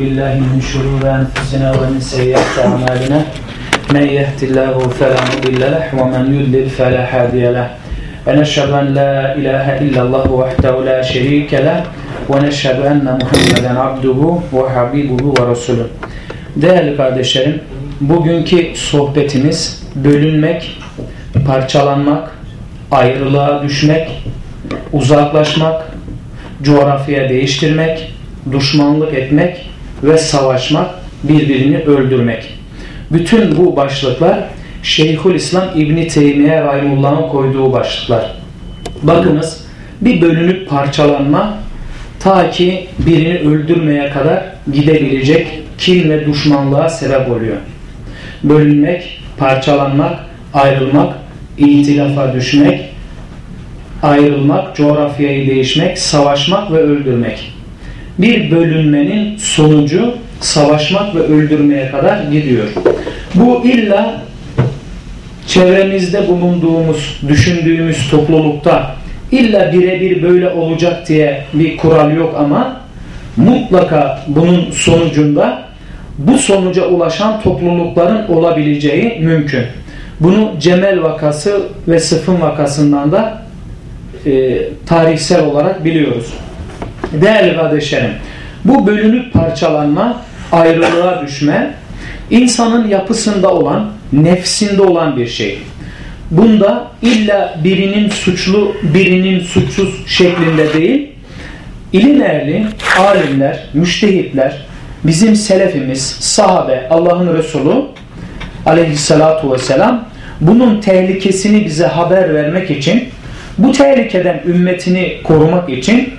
بالله من شرور أنفسنا ومن سيئات أعمالنا من يهد الله فلا مضل له ومن يضلل فلا هادي له ونشهد أن لا إله إلا الله وحده لا شريك له ونشهد أن Muhammeden abduhu ve habibuhu ve. Değerli kardeşlerim, bugünkü sohbetimiz bölünmek, parçalanmak, ayrılığa düşmek, uzaklaşmak, coğrafya değiştirmek, düşmanlık etmek ve savaşmak, birbirini öldürmek. Bütün bu başlıklar Şeyhül İslam İbni Teymiye Rahimullah'ın koyduğu başlıklar. Bakınız bir bölünüp parçalanma ta ki birini öldürmeye kadar gidebilecek kin ve düşmanlığa sebep oluyor. Bölünmek, parçalanmak, ayrılmak, ihtilafa düşmek, ayrılmak, coğrafyayı değişmek, savaşmak ve öldürmek bir bölünmenin sonucu savaşmak ve öldürmeye kadar gidiyor. Bu illa çevremizde bulunduğumuz, düşündüğümüz toplulukta illa birebir böyle olacak diye bir kural yok ama mutlaka bunun sonucunda bu sonuca ulaşan toplulukların olabileceği mümkün. Bunu Cemel vakası ve Sıfın vakasından da e, tarihsel olarak biliyoruz. Değerli kardeşlerim, bu bölünüp parçalanma, ayrılığa düşme, insanın yapısında olan, nefsinde olan bir şey. Bunda illa birinin suçlu, birinin suçsuz şeklinde değil, ilim ehli, alimler, müştehitler, bizim selefimiz, sahabe, Allah'ın Resulü aleyhissalatu vesselam bunun tehlikesini bize haber vermek için, bu tehlikeden ümmetini korumak için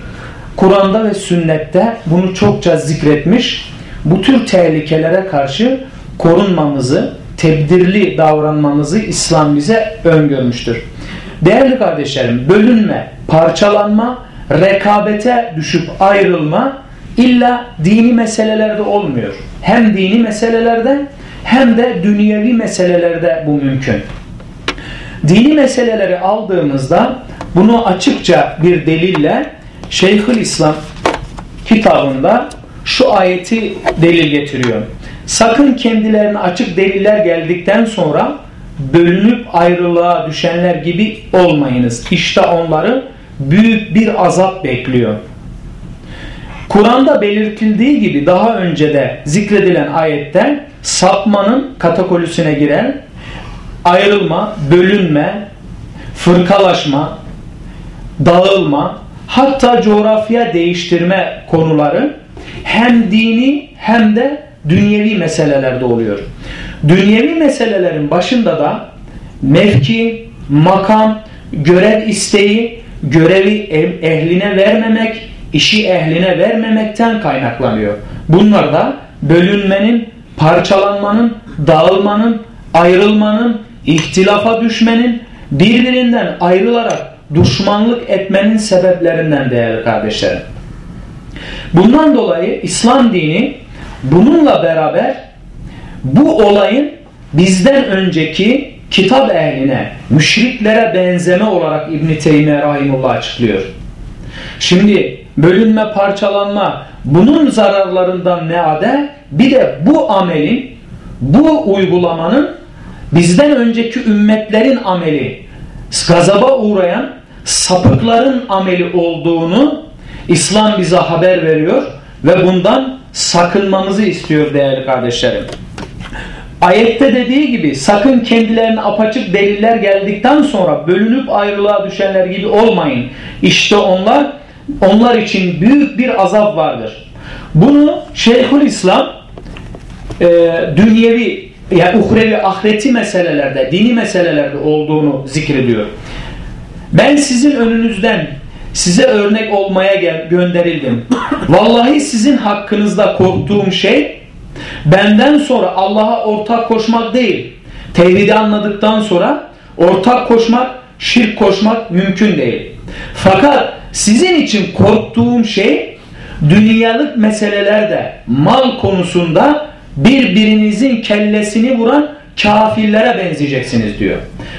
Kur'an'da ve sünnette bunu çokça zikretmiş. Bu tür tehlikelere karşı korunmamızı, tebdirli davranmamızı İslam bize öngörmüştür. Değerli kardeşlerim, bölünme, parçalanma, rekabete düşüp ayrılma illa dini meselelerde olmuyor. Hem dini meselelerde hem de dünyevi meselelerde bu mümkün. Dini meseleleri aldığımızda bunu açıkça bir delille Şeyhül İslam kitabında şu ayeti delil getiriyor. Sakın kendilerine açık deliller geldikten sonra bölünüp ayrılığa düşenler gibi olmayınız. İşte onları büyük bir azap bekliyor. Kur'an'da belirtildiği gibi daha önce de zikredilen ayette sapmanın katakolisine giren ayrılma, bölünme, fırkalaşma, dağılma, hatta coğrafya değiştirme konuları hem dini hem de dünyevi meselelerde oluyor. Dünyevi meselelerin başında da mevki, makam, görev isteği, görevi ehline vermemek, işi ehline vermemekten kaynaklanıyor. Bunlar da bölünmenin, parçalanmanın, dağılmanın, ayrılmanın, ihtilafa düşmenin, birbirinden ayrılarak düşmanlık etmenin sebeplerinden değerli kardeşlerim. Bundan dolayı İslam dini bununla beraber bu olayın bizden önceki kitap ehline, müşriklere benzeme olarak İbn-i Teymiye Rahimullah açıklıyor. Şimdi bölünme, parçalanma bunun zararlarından ne ade? Bir de bu amelin, bu uygulamanın bizden önceki ümmetlerin ameli, gazaba uğrayan sapıkların ameli olduğunu İslam bize haber veriyor ve bundan sakınmamızı istiyor değerli kardeşlerim. Ayette dediği gibi sakın kendilerine apaçık deliller geldikten sonra bölünüp ayrılığa düşenler gibi olmayın. İşte onlar onlar için büyük bir azap vardır. Bunu Şeyhül İslam e, dünyevi yani uhrevi ahireti meselelerde, dini meselelerde olduğunu zikrediyor. Ben sizin önünüzden size örnek olmaya gel gönderildim. Vallahi sizin hakkınızda korktuğum şey benden sonra Allah'a ortak koşmak değil. Tevhidi anladıktan sonra ortak koşmak, şirk koşmak mümkün değil. Fakat sizin için korktuğum şey dünyalık meselelerde, mal konusunda birbirinizin kellesini vuran kafirlere benzeyeceksiniz diyor.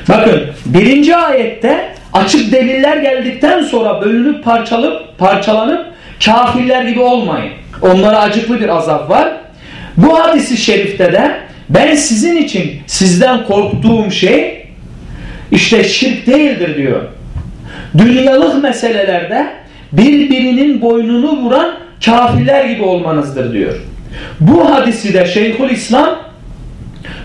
Bakın birinci ayette açık deliller geldikten sonra bölünüp parçalıp parçalanıp kafirler gibi olmayın. Onlara acıklı bir azap var. Bu hadisi şerifte de ben sizin için sizden korktuğum şey işte şirk değildir diyor. Dünyalık meselelerde birbirinin boynunu vuran kafirler gibi olmanızdır diyor. Bu hadisi de Şeyhül İslam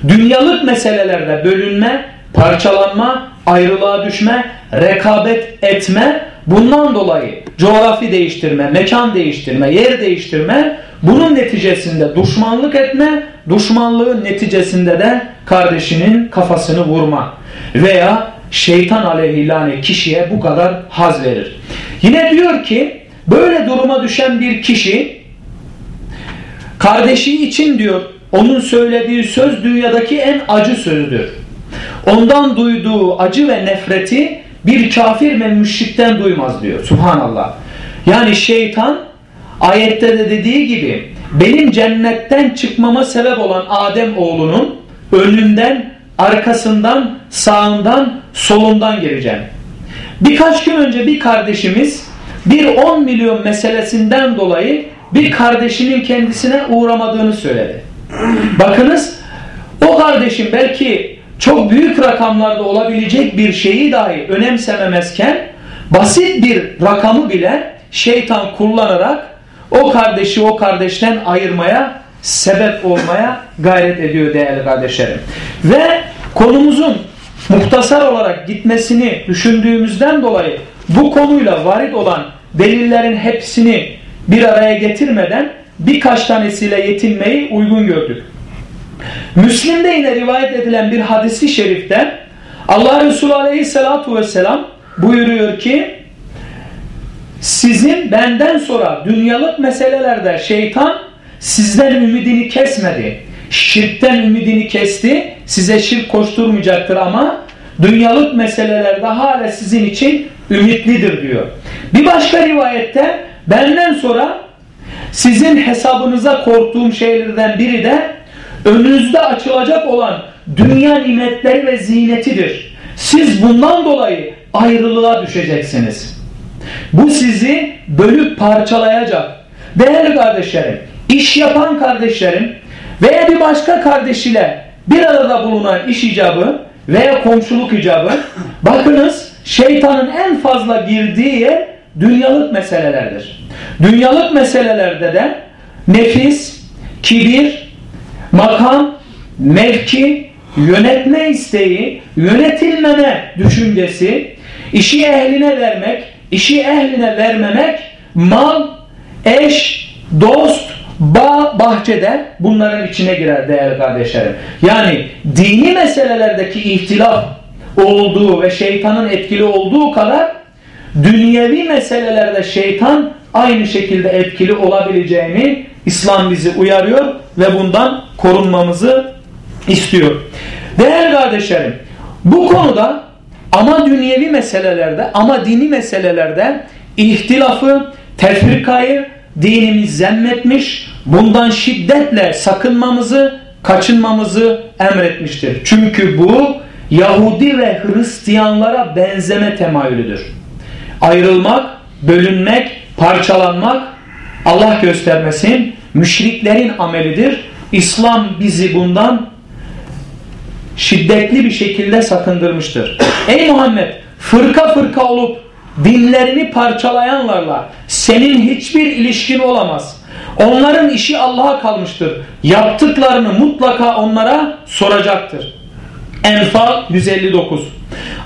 dünyalık meselelerde bölünme, parçalanma, ayrılığa düşme, rekabet etme, bundan dolayı coğrafi değiştirme, mekan değiştirme, yer değiştirme, bunun neticesinde düşmanlık etme, düşmanlığın neticesinde de kardeşinin kafasını vurma veya şeytan aleyhillâne kişiye bu kadar haz verir. Yine diyor ki böyle duruma düşen bir kişi kardeşi için diyor onun söylediği söz dünyadaki en acı sözdür. Ondan duyduğu acı ve nefreti bir kafir ve müşrikten duymaz diyor. Subhanallah. Yani şeytan ayette de dediği gibi benim cennetten çıkmama sebep olan Adem oğlunun önünden, arkasından, sağından, solundan geleceğim. Birkaç gün önce bir kardeşimiz bir 10 milyon meselesinden dolayı bir kardeşinin kendisine uğramadığını söyledi. Bakınız o kardeşim belki çok büyük rakamlarda olabilecek bir şeyi dahi önemsememezken basit bir rakamı bile şeytan kullanarak o kardeşi o kardeşten ayırmaya sebep olmaya gayret ediyor değerli kardeşlerim. Ve konumuzun muhtasar olarak gitmesini düşündüğümüzden dolayı bu konuyla varit olan delillerin hepsini bir araya getirmeden birkaç tanesiyle yetinmeyi uygun gördük. Müslim'de yine rivayet edilen bir hadisi şerifte Allah Resulü Aleyhisselatü Vesselam buyuruyor ki sizin benden sonra dünyalık meselelerde şeytan sizden ümidini kesmedi. Şirkten ümidini kesti. Size şirk koşturmayacaktır ama dünyalık meselelerde hala sizin için ümitlidir diyor. Bir başka rivayette benden sonra sizin hesabınıza korktuğum şeylerden biri de önünüzde açılacak olan dünya nimetleri ve zinetidir. Siz bundan dolayı ayrılığa düşeceksiniz. Bu sizi bölüp parçalayacak. Değerli kardeşlerim, iş yapan kardeşlerim veya bir başka kardeş ile bir arada bulunan iş icabı veya komşuluk icabı bakınız şeytanın en fazla girdiği yer dünyalık meselelerdir. Dünyalık meselelerde de nefis, kibir, makam, mevki, yönetme isteği, yönetilmeme düşüncesi, işi ehline vermek, işi ehline vermemek, mal, eş, dost, bağ, bahçede bunların içine girer değerli kardeşlerim. Yani dini meselelerdeki ihtilaf olduğu ve şeytanın etkili olduğu kadar dünyevi meselelerde şeytan aynı şekilde etkili olabileceğini İslam bizi uyarıyor ve bundan korunmamızı istiyor. Değerli kardeşlerim bu konuda ama dünyevi meselelerde ama dini meselelerde ihtilafı, tefrikayı dinimiz zemmetmiş, bundan şiddetle sakınmamızı, kaçınmamızı emretmiştir. Çünkü bu Yahudi ve Hristiyanlara benzeme temayülüdür. Ayrılmak, bölünmek, parçalanmak Allah göstermesin müşriklerin amelidir. İslam bizi bundan şiddetli bir şekilde sakındırmıştır. Ey Muhammed fırka fırka olup dinlerini parçalayanlarla senin hiçbir ilişkin olamaz. Onların işi Allah'a kalmıştır. Yaptıklarını mutlaka onlara soracaktır. Enfal 159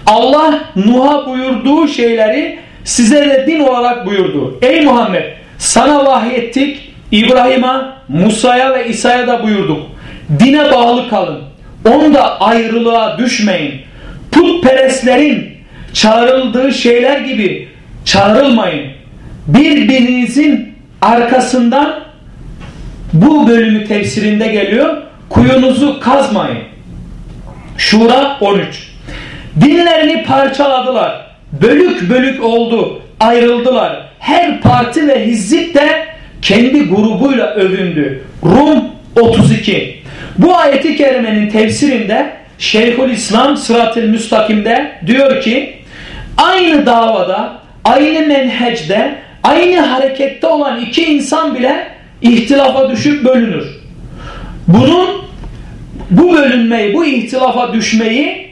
Allah Nuh'a buyurduğu şeyleri size de din olarak buyurdu. Ey Muhammed sana vahyettik İbrahim'e, Musa'ya ve İsa'ya da buyurduk. Dine bağlı kalın. Onda ayrılığa düşmeyin. Putperestlerin çağrıldığı şeyler gibi çağrılmayın. Birbirinizin arkasından bu bölümü tefsirinde geliyor. Kuyunuzu kazmayın. Şura 13. Dinlerini parçaladılar. Bölük bölük oldu. Ayrıldılar. Her parti ve hizip de kendi grubuyla övündü. Rum 32. Bu ayeti kerimenin tefsirinde Şeyhül İslam Sırat-ı Müstakim'de diyor ki aynı davada, aynı menhecde, aynı harekette olan iki insan bile ihtilafa düşüp bölünür. Bunun bu bölünmeyi, bu ihtilafa düşmeyi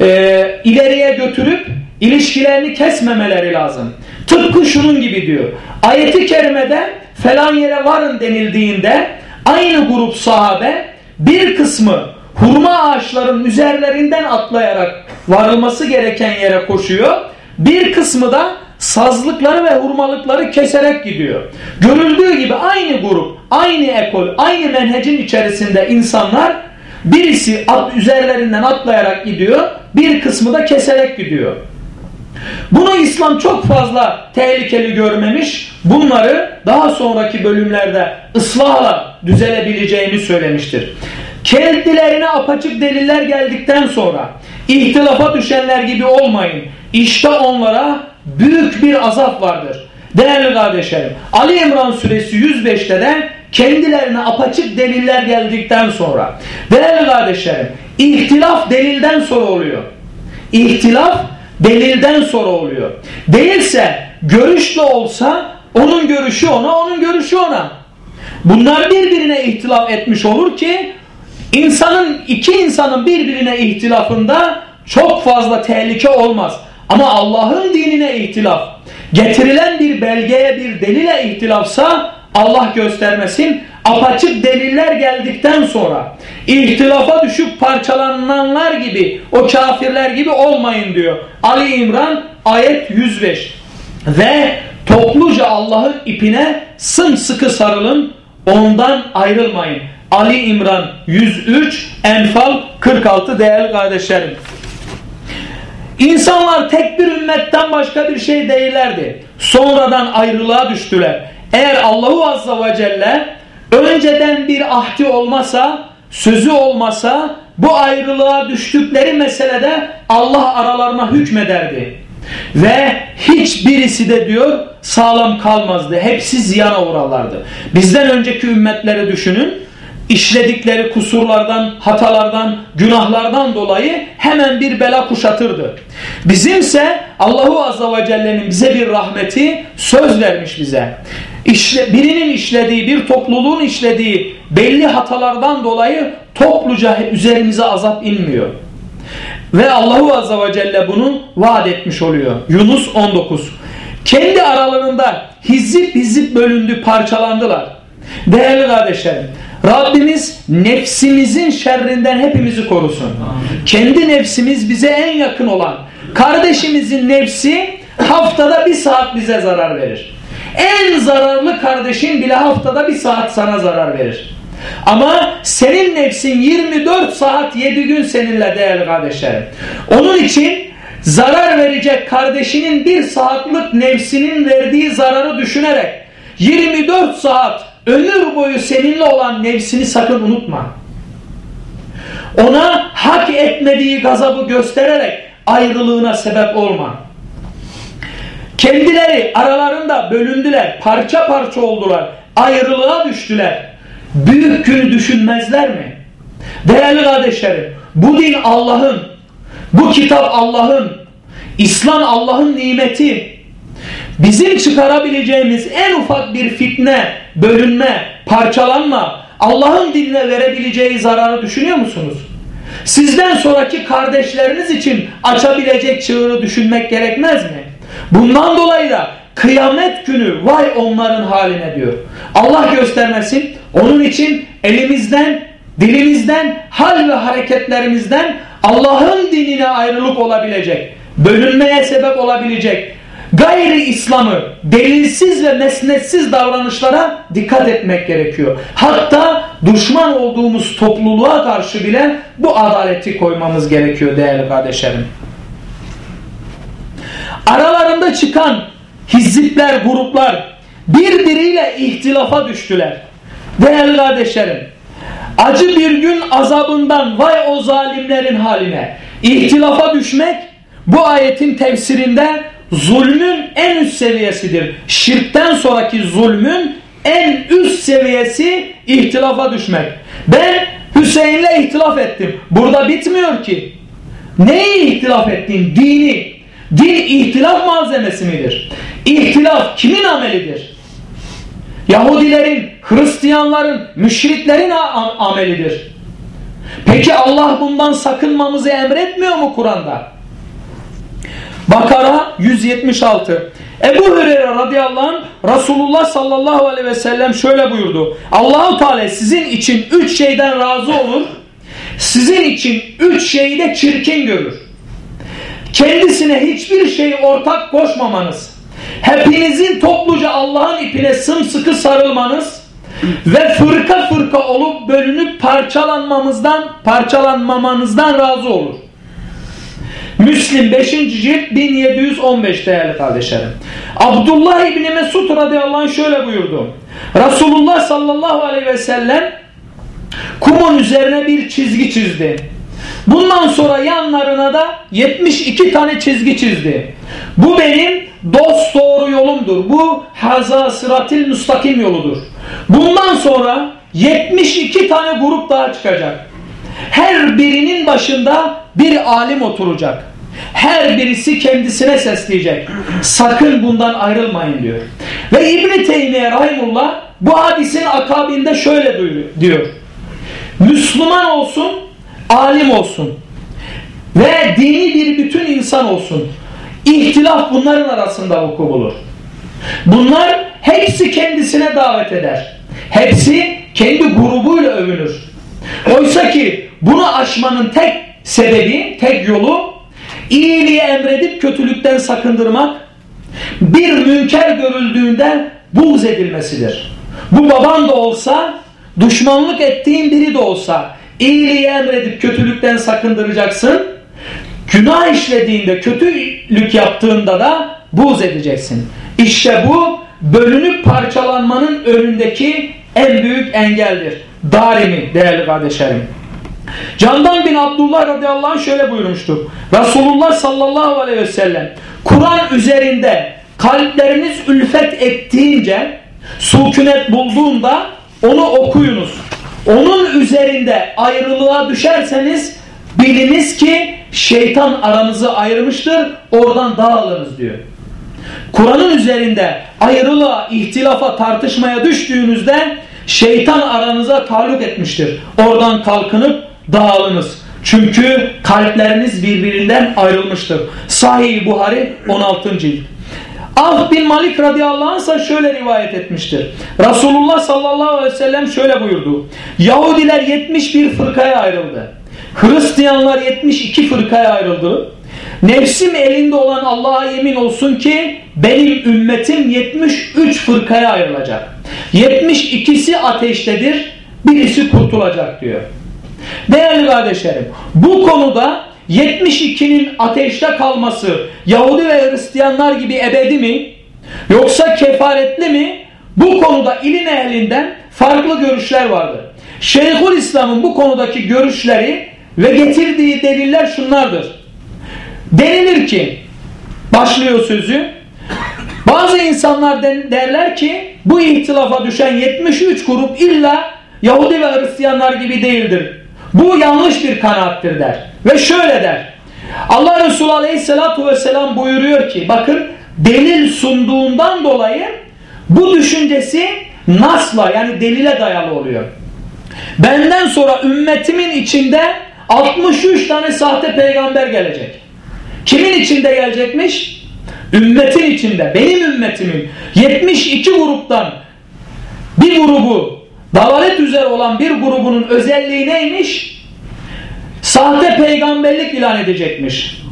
e, ileriye götürüp ilişkilerini kesmemeleri lazım. Tıpkı şunun gibi diyor. Ayeti kerimede falan yere varın denildiğinde aynı grup sahabe bir kısmı hurma ağaçların üzerlerinden atlayarak varılması gereken yere koşuyor. Bir kısmı da sazlıkları ve hurmalıkları keserek gidiyor. Görüldüğü gibi aynı grup, aynı ekol, aynı menhecin içerisinde insanlar birisi at, üzerlerinden atlayarak gidiyor, bir kısmı da keserek gidiyor. Bunu İslam çok fazla tehlikeli görmemiş, bunları daha sonraki bölümlerde ıslahla düzelebileceğini söylemiştir. Kendilerine apaçık deliller geldikten sonra ihtilafa düşenler gibi olmayın. İşte onlara büyük bir azap vardır. Değerli kardeşlerim, Ali İmran suresi 105'te de kendilerine apaçık deliller geldikten sonra, değerli kardeşlerim, ihtilaf delilden sonra oluyor. İhtilaf delilden sonra oluyor. Değilse görüşle olsa onun görüşü ona, onun görüşü ona. Bunlar birbirine ihtilaf etmiş olur ki insanın iki insanın birbirine ihtilafında çok fazla tehlike olmaz. Ama Allah'ın dinine ihtilaf, getirilen bir belgeye bir delile ihtilafsa Allah göstermesin apaçık deliller geldikten sonra ihtilafa düşüp parçalananlar gibi o kafirler gibi olmayın diyor. Ali İmran ayet 105 ve topluca Allah'ın ipine sımsıkı sarılın ondan ayrılmayın. Ali İmran 103 Enfal 46 değerli kardeşlerim. İnsanlar tek bir ümmetten başka bir şey değillerdi. Sonradan ayrılığa düştüler. Eğer Allahu Azza ve Celle önceden bir ahdi olmasa, sözü olmasa bu ayrılığa düştükleri meselede Allah aralarına hükmederdi. Ve hiçbirisi de diyor sağlam kalmazdı. Hepsi ziyana uğrarlardı. Bizden önceki ümmetleri düşünün işledikleri kusurlardan, hatalardan, günahlardan dolayı hemen bir bela kuşatırdı. Bizimse Allahu Azza ve Celle'nin bize bir rahmeti söz vermiş bize. İşle, birinin işlediği, bir topluluğun işlediği belli hatalardan dolayı topluca üzerimize azap inmiyor. Ve Allahu Azza ve Celle bunu vaat etmiş oluyor. Yunus 19. Kendi aralarında hizip hizip bölündü, parçalandılar. Değerli kardeşlerim, Rabbimiz nefsimizin şerrinden hepimizi korusun. Amin. Kendi nefsimiz bize en yakın olan kardeşimizin nefsi haftada bir saat bize zarar verir. En zararlı kardeşin bile haftada bir saat sana zarar verir. Ama senin nefsin 24 saat 7 gün seninle değerli kardeşlerim. Onun için zarar verecek kardeşinin bir saatlik nefsinin verdiği zararı düşünerek 24 saat ömür boyu seninle olan nefsini sakın unutma. Ona hak etmediği gazabı göstererek ayrılığına sebep olma. Kendileri aralarında bölündüler, parça parça oldular, ayrılığa düştüler. Büyük günü düşünmezler mi? Değerli kardeşlerim, bu din Allah'ın, bu kitap Allah'ın, İslam Allah'ın nimeti, bizim çıkarabileceğimiz en ufak bir fitne, bölünme, parçalanma, Allah'ın dinine verebileceği zararı düşünüyor musunuz? Sizden sonraki kardeşleriniz için açabilecek çığırı düşünmek gerekmez mi? Bundan dolayı da kıyamet günü vay onların haline diyor. Allah göstermesin. Onun için elimizden, dilimizden, hal ve hareketlerimizden Allah'ın dinine ayrılık olabilecek, bölünmeye sebep olabilecek, gayri İslam'ı delilsiz ve mesnetsiz davranışlara dikkat etmek gerekiyor. Hatta düşman olduğumuz topluluğa karşı bile bu adaleti koymamız gerekiyor değerli kardeşlerim. Aralarında çıkan hizipler, gruplar birbiriyle ihtilafa düştüler. Değerli kardeşlerim, acı bir gün azabından vay o zalimlerin haline. İhtilafa düşmek bu ayetin tefsirinde zulmün en üst seviyesidir. Şirkten sonraki zulmün en üst seviyesi ihtilafa düşmek. Ben Hüseyin'le ihtilaf ettim. Burada bitmiyor ki. Neyi ihtilaf ettin? Dini. Din ihtilaf malzemesi midir? İhtilaf kimin amelidir? Yahudilerin, Hristiyanların, müşriklerin amelidir. Peki Allah bundan sakınmamızı emretmiyor mu Kur'an'da? Bakara 176 Ebu Hureyre radıyallahu anh Resulullah sallallahu aleyhi ve sellem şöyle buyurdu. Allahu Teala sizin için üç şeyden razı olur. Sizin için üç şeyi de çirkin görür. Kendisine hiçbir şey ortak koşmamanız. Hepinizin topluca Allah'ın ipine sımsıkı sarılmanız ve fırka fırka olup bölünüp parçalanmamızdan parçalanmamanızdan razı olur. Müslim 5. cilt 1715 değerli kardeşlerim. Abdullah İbni Mesud radıyallahu anh şöyle buyurdu. Resulullah sallallahu aleyhi ve sellem kumun üzerine bir çizgi çizdi. Bundan sonra yanlarına da 72 tane çizgi çizdi. Bu benim dost doğru yolumdur. Bu haza sıratil müstakim yoludur. Bundan sonra 72 tane grup daha çıkacak. Her birinin başında bir alim oturacak. Her birisi kendisine sesleyecek. Sakın bundan ayrılmayın diyor. Ve İbn-i Teymiye Rahimullah bu hadisin akabinde şöyle diyor. Müslüman olsun, alim olsun ve dini bir bütün insan olsun. İhtilaf bunların arasında vuku bulur. Bunlar hepsi kendisine davet eder. Hepsi kendi grubuyla övünür. Oysa ki bunu aşmanın tek sebebi, tek yolu iyiliği emredip kötülükten sakındırmak, bir münker görüldüğünde buğz edilmesidir. Bu baban da olsa, düşmanlık ettiğin biri de olsa iyiliği emredip kötülükten sakındıracaksın. Günah işlediğinde, kötülük yaptığında da buğz edeceksin. İşte bu bölünüp parçalanmanın önündeki en büyük engeldir. Darimi değerli kardeşlerim. Candan bin Abdullah radıyallahu anh şöyle buyurmuştur. Resulullah sallallahu aleyhi ve sellem Kur'an üzerinde kalpleriniz ülfet ettiğince sukunet bulduğunda onu okuyunuz. Onun üzerinde ayrılığa düşerseniz biliniz ki şeytan aranızı ayırmıştır oradan dağılınız diyor. Kur'an'ın üzerinde ayrılığa, ihtilafa, tartışmaya düştüğünüzde şeytan aranıza taluk etmiştir. Oradan kalkınıp dağılınız. Çünkü kalpleriniz birbirinden ayrılmıştır. Sahih Buhari 16. cilt. Avf bin Malik radıyallahu anh ise şöyle rivayet etmiştir. Resulullah sallallahu aleyhi ve sellem şöyle buyurdu. Yahudiler 71 fırkaya ayrıldı. Hristiyanlar 72 fırkaya ayrıldı. Nefsim elinde olan Allah'a yemin olsun ki benim ümmetim 73 fırkaya ayrılacak. 72'si ateştedir, birisi kurtulacak diyor. Değerli kardeşlerim bu konuda 72'nin ateşte kalması Yahudi ve Hristiyanlar gibi ebedi mi yoksa kefaretli mi bu konuda ilim ehlinden farklı görüşler vardır. Şeyhül İslam'ın bu konudaki görüşleri ve getirdiği deliller şunlardır. Denilir ki başlıyor sözü bazı insanlar derler ki bu ihtilafa düşen 73 grup illa Yahudi ve Hristiyanlar gibi değildir. Bu yanlış bir kanaattir der. Ve şöyle der. Allah Resulü Aleyhisselatü Vesselam buyuruyor ki bakın delil sunduğundan dolayı bu düşüncesi nasla yani delile dayalı oluyor. Benden sonra ümmetimin içinde 63 tane sahte peygamber gelecek. Kimin içinde gelecekmiş? Ümmetin içinde. Benim ümmetimin 72 gruptan bir grubu dalalet üzere olan bir grubunun özelliği neymiş? Sahte peygamberlik ilan edecekmiş.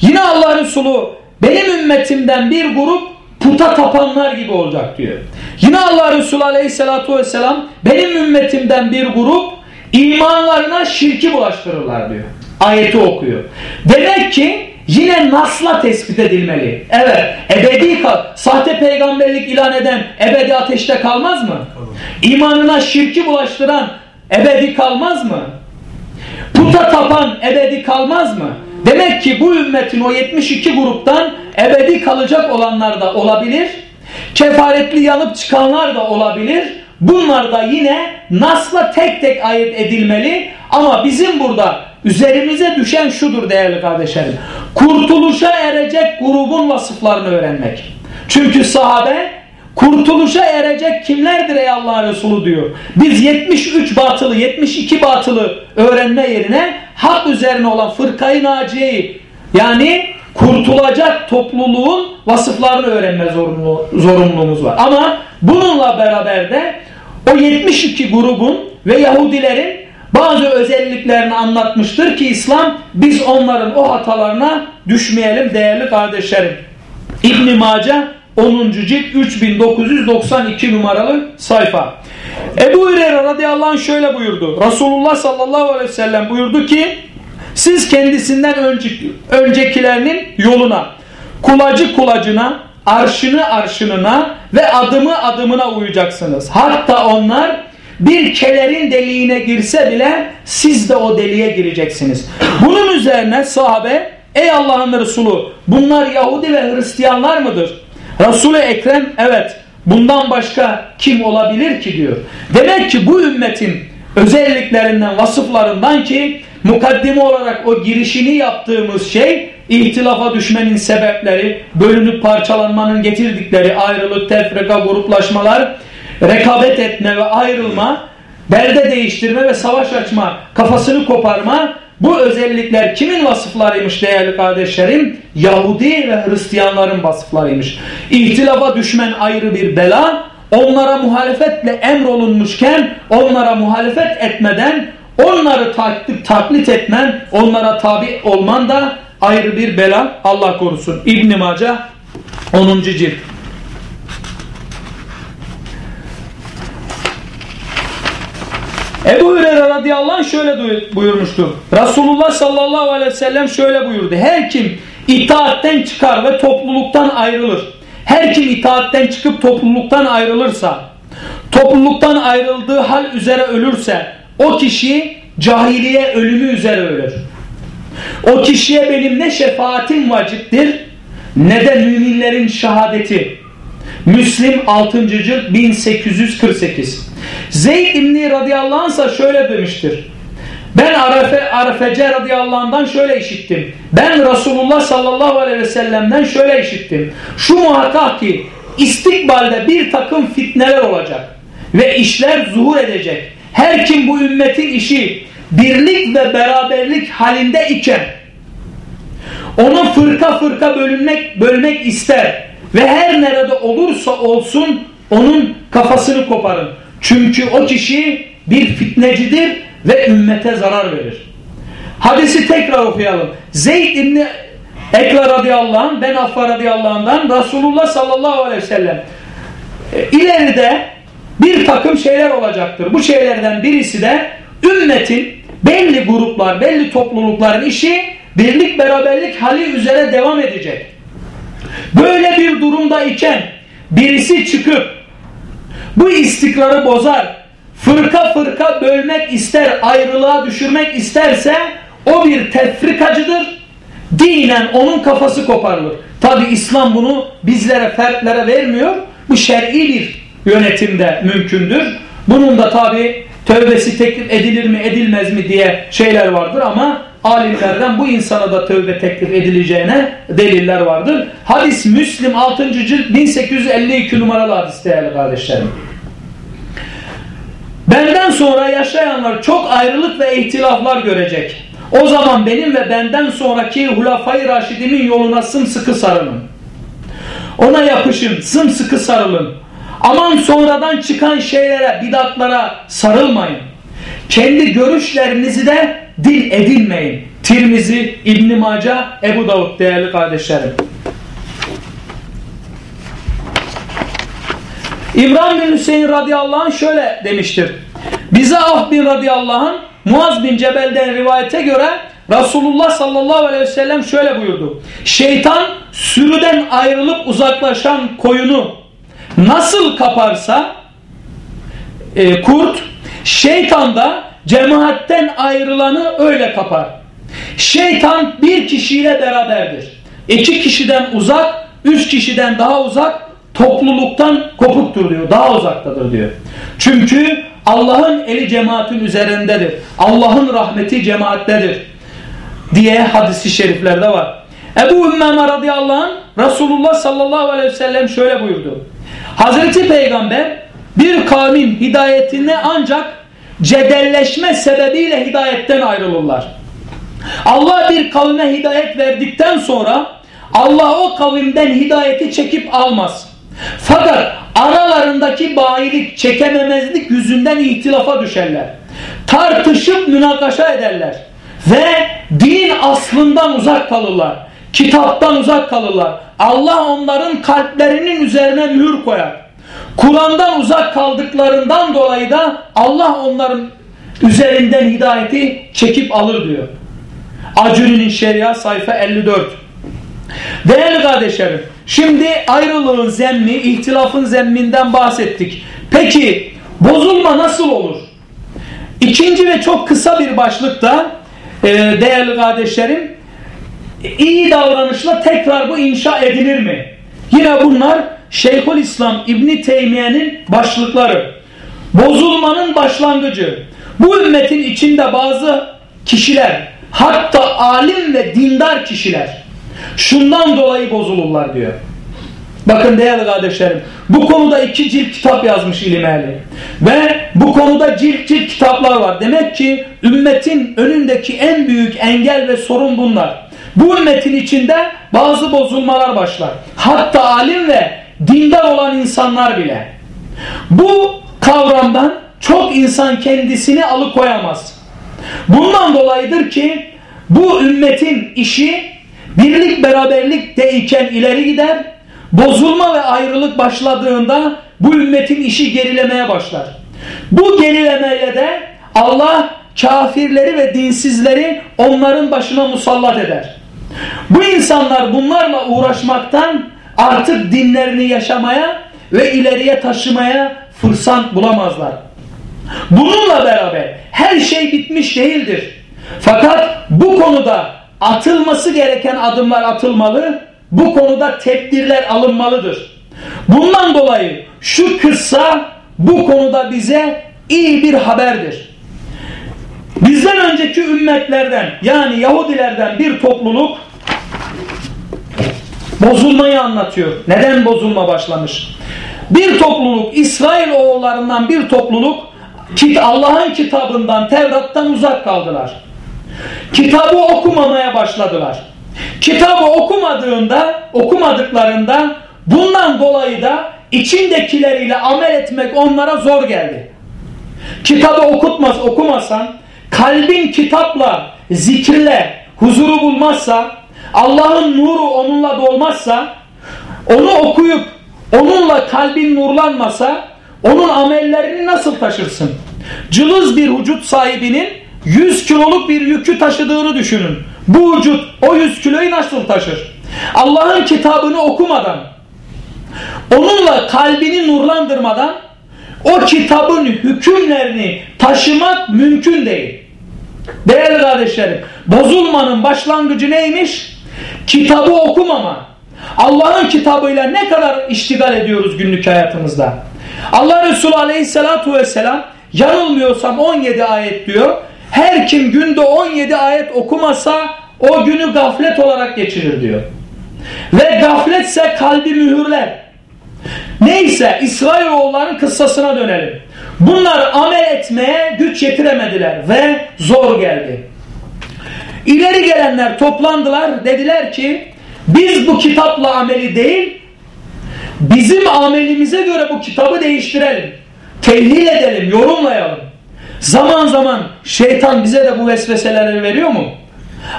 Yine Allah Resulü benim ümmetimden bir grup puta tapanlar gibi olacak diyor. Yine Allah Resulü aleyhissalatu vesselam benim ümmetimden bir grup imanlarına şirki bulaştırırlar diyor. Ayeti okuyor. Demek ki yine nasla tespit edilmeli. Evet ebedi. Sahte peygamberlik ilan eden ebedi ateşte kalmaz mı? İmanına şirki bulaştıran ebedi kalmaz mı? Puta tapan ebedi kalmaz mı? Demek ki bu ümmetin o 72 gruptan ebedi kalacak olanlar da olabilir. Kefaretli yanıp çıkanlar da olabilir. Bunlar da yine nasla tek tek ayırt edilmeli. Ama bizim burada üzerimize düşen şudur değerli kardeşlerim. Kurtuluşa erecek grubun vasıflarını öğrenmek. Çünkü sahabe kurtuluşa erecek kimlerdir ey Allah Resulü diyor. Biz 73 batılı 72 batılı öğrenme yerine hak üzerine olan fırkayı naciyeyi yani kurtulacak topluluğun vasıflarını öğrenme zorunlu, zorunluluğumuz var. Ama bununla beraber de o 72 grubun ve Yahudilerin bazı özelliklerini anlatmıştır ki İslam biz onların o hatalarına düşmeyelim değerli kardeşlerim. İbn-i Mace 10. cilt 3992 numaralı sayfa. Ebu Hureyre radıyallahu anh şöyle buyurdu. Resulullah sallallahu aleyhi ve sellem buyurdu ki siz kendisinden önceki, öncekilerinin yoluna, kulacı kulacına, arşını arşınına ve adımı adımına uyacaksınız. Hatta onlar bir kelerin deliğine girse bile siz de o deliğe gireceksiniz. Bunun üzerine sahabe ey Allah'ın Resulü bunlar Yahudi ve Hristiyanlar mıdır? Resul-i Ekrem evet bundan başka kim olabilir ki diyor. Demek ki bu ümmetin özelliklerinden, vasıflarından ki mukaddime olarak o girişini yaptığımız şey ihtilafa düşmenin sebepleri, bölünüp parçalanmanın getirdikleri ayrılık, tefrika, gruplaşmalar, rekabet etme ve ayrılma, belde değiştirme ve savaş açma, kafasını koparma bu özellikler kimin vasıflarıymış değerli kardeşlerim? Yahudi ve Hristiyanların vasıflarıymış. İhtilafa düşmen ayrı bir bela, onlara muhalefetle emrolunmuşken onlara muhalefet etmeden onları taklit, taklit etmen, onlara tabi olman da ayrı bir bela Allah korusun. İbn-i Mace 10. cilt. Ebu Hureyre radıyallahu anh şöyle buyurmuştu. Resulullah sallallahu aleyhi ve sellem şöyle buyurdu. Her kim itaatten çıkar ve topluluktan ayrılır. Her kim itaatten çıkıp topluluktan ayrılırsa, topluluktan ayrıldığı hal üzere ölürse, o kişi cahiliye ölümü üzere ölür. O kişiye benim ne şefaatim vaciptir ne de müminlerin şehadeti. Müslim 6. cilt 1848 Zeyd İbni radıyallahu anh'a şöyle demiştir. Ben Arafe, Arafece radıyallahu anh'dan şöyle işittim. Ben Resulullah sallallahu aleyhi ve sellem'den şöyle işittim. Şu muhakkak ki istikbalde bir takım fitneler olacak ve işler zuhur edecek. Her kim bu ümmetin işi birlik ve beraberlik halinde iken onu fırka fırka bölünmek, bölmek ister ve her nerede olursa olsun onun kafasını koparın. Çünkü o kişi bir fitnecidir ve ümmete zarar verir. Hadisi tekrar okuyalım. Zeyd İbni Ekla radıyallahu anh, Ben Affar radıyallahu anh'dan Resulullah sallallahu aleyhi ve sellem e, ileride bir takım şeyler olacaktır. Bu şeylerden birisi de ümmetin belli gruplar, belli toplulukların işi birlik beraberlik hali üzere devam edecek. Böyle bir durumda iken birisi çıkıp bu istikrarı bozar, fırka fırka bölmek ister, ayrılığa düşürmek isterse o bir tefrikacıdır. Dinen onun kafası koparılır. Tabi İslam bunu bizlere, fertlere vermiyor. Bu şer'i bir yönetimde mümkündür. Bunun da tabi tövbesi teklif edilir mi edilmez mi diye şeyler vardır ama alimlerden bu insana da tövbe teklif edileceğine deliller vardır. Hadis Müslim 6. cilt 1852 numaralı hadis değerli kardeşlerim. Benden sonra yaşayanlar çok ayrılık ve ihtilaflar görecek. O zaman benim ve benden sonraki Hulafay Raşidimin yoluna sımsıkı sarılın. Ona yapışın, sımsıkı sarılın. Aman sonradan çıkan şeylere, bidatlara sarılmayın. Kendi görüşlerinizi de dil edinmeyin. Tirmizi, İbn-i Maca, Ebu Davud değerli kardeşlerim. İbrahim bin Hüseyin radıyallahu anh şöyle demiştir. Bize Ah bin radıyallahu anh Muaz bin Cebel'den rivayete göre Resulullah sallallahu aleyhi ve sellem şöyle buyurdu. Şeytan sürüden ayrılıp uzaklaşan koyunu nasıl kaparsa e, kurt şeytan da cemaatten ayrılanı öyle kapar. Şeytan bir kişiyle beraberdir. İki kişiden uzak, üç kişiden daha uzak, topluluktan kopuktur diyor. Daha uzaktadır diyor. Çünkü Allah'ın eli cemaatin üzerindedir. Allah'ın rahmeti cemaattedir. Diye hadisi şeriflerde var. Ebu Ümmeme radıyallahu anh Resulullah sallallahu aleyhi ve sellem şöyle buyurdu. Hazreti Peygamber bir kavmin hidayetine ancak cedelleşme sebebiyle hidayetten ayrılırlar. Allah bir kavme hidayet verdikten sonra Allah o kavimden hidayeti çekip almaz. Fakat aralarındaki bayilik, çekememezlik yüzünden ihtilafa düşerler. Tartışıp münakaşa ederler. Ve din aslından uzak kalırlar. Kitaptan uzak kalırlar. Allah onların kalplerinin üzerine mühür koyar. Kur'an'dan uzak kaldıklarından dolayı da Allah onların üzerinden hidayeti çekip alır diyor. Acuri'nin şeria sayfa 54. Değerli kardeşlerim, şimdi ayrılığın zemmi, ihtilafın zemminden bahsettik. Peki bozulma nasıl olur? İkinci ve çok kısa bir başlıkta e, değerli kardeşlerim, iyi davranışla tekrar bu inşa edilir mi? Yine bunlar Şeyhül İslam İbni Teymiye'nin başlıkları. Bozulmanın başlangıcı. Bu ümmetin içinde bazı kişiler, hatta alim ve dindar kişiler şundan dolayı bozulurlar diyor. Bakın değerli kardeşlerim bu konuda iki cilt kitap yazmış ilim ehli. Ve bu konuda cilt cilt kitaplar var. Demek ki ümmetin önündeki en büyük engel ve sorun bunlar. Bu ümmetin içinde bazı bozulmalar başlar. Hatta alim ve dindar olan insanlar bile. Bu kavramdan çok insan kendisini alıkoyamaz. Bundan dolayıdır ki bu ümmetin işi birlik beraberlik deyken ileri gider. Bozulma ve ayrılık başladığında bu ümmetin işi gerilemeye başlar. Bu gerilemeyle de Allah kafirleri ve dinsizleri onların başına musallat eder. Bu insanlar bunlarla uğraşmaktan artık dinlerini yaşamaya ve ileriye taşımaya fırsat bulamazlar. Bununla beraber her şey bitmiş değildir. Fakat bu konuda atılması gereken adımlar atılmalı, bu konuda tedbirler alınmalıdır. Bundan dolayı şu kıssa bu konuda bize iyi bir haberdir. Bizden önceki ümmetlerden yani Yahudilerden bir topluluk bozulmayı anlatıyor. Neden bozulma başlamış? Bir topluluk İsrail oğullarından bir topluluk Allah'ın kitabından Tevrat'tan uzak kaldılar. Kitabı okumamaya başladılar. Kitabı okumadığında, okumadıklarında bundan dolayı da içindekileriyle amel etmek onlara zor geldi. Kitabı okutmaz, okumasan, kalbin kitapla, zikirle huzuru bulmazsa, Allah'ın nuru onunla dolmazsa, onu okuyup onunla kalbin nurlanmasa, onun amellerini nasıl taşırsın? Cılız bir vücut sahibinin 100 kiloluk bir yükü taşıdığını düşünün. Bu vücut o 100 kiloyu nasıl taşır? Allah'ın kitabını okumadan, onunla kalbini nurlandırmadan o kitabın hükümlerini taşımak mümkün değil. Değerli kardeşlerim, bozulmanın başlangıcı neymiş? Kitabı okumama. Allah'ın kitabıyla ne kadar iştigal ediyoruz günlük hayatımızda? Allah Resulü aleyhissalatu vesselam yanılmıyorsam 17 ayet diyor. Her kim günde 17 ayet okumasa o günü gaflet olarak geçirir diyor. Ve gafletse kalbi mühürler. Neyse İsrailoğulların kıssasına dönelim. Bunlar amel etmeye güç yetiremediler ve zor geldi. İleri gelenler toplandılar dediler ki biz bu kitapla ameli değil bizim amelimize göre bu kitabı değiştirelim. Tehlil edelim, yorumlayalım. Zaman zaman şeytan bize de bu vesveseleri veriyor mu?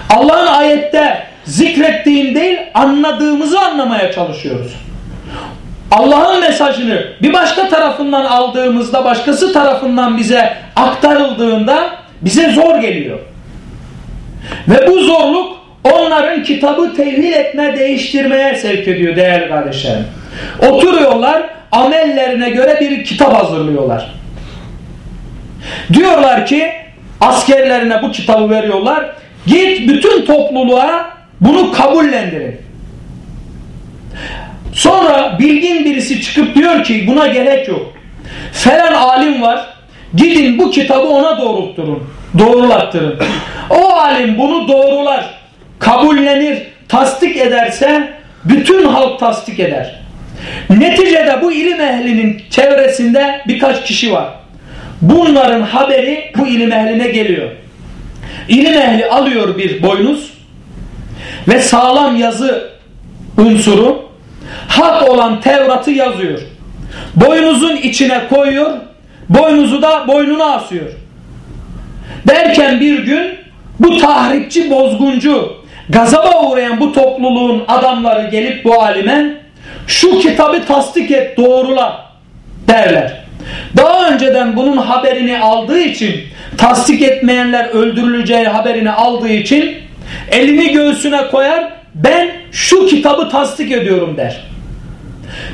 Allah'ın ayette zikrettiğin değil anladığımızı anlamaya çalışıyoruz. Allah'ın mesajını bir başka tarafından aldığımızda başkası tarafından bize aktarıldığında bize zor geliyor. Ve bu zorluk onların kitabı tevhid etme, değiştirmeye sevk ediyor değerli kardeşlerim. Oturuyorlar, amellerine göre bir kitap hazırlıyorlar. Diyorlar ki askerlerine bu kitabı veriyorlar. Git bütün topluluğa bunu kabullendirin. Sonra bilgin birisi çıkıp diyor ki buna gerek yok. Falan alim var. Gidin bu kitabı ona doğrultturun. Doğrulattırın. O alim bunu doğrular. Kabullenir. Tasdik ederse bütün halk tasdik eder. Neticede bu ilim ehlinin çevresinde birkaç kişi var. Bunların haberi bu ilim ehline geliyor. İlim ehli alıyor bir boynuz ve sağlam yazı unsuru hak olan Tevrat'ı yazıyor. Boynuzun içine koyuyor. Boynuzu da boynuna asıyor. Derken bir gün bu tahripçi, bozguncu, gazaba uğrayan bu topluluğun adamları gelip bu alime şu kitabı tasdik et, doğrula derler. Daha önceden bunun haberini aldığı için tasdik etmeyenler öldürüleceği haberini aldığı için elini göğsüne koyar ben şu kitabı tasdik ediyorum der.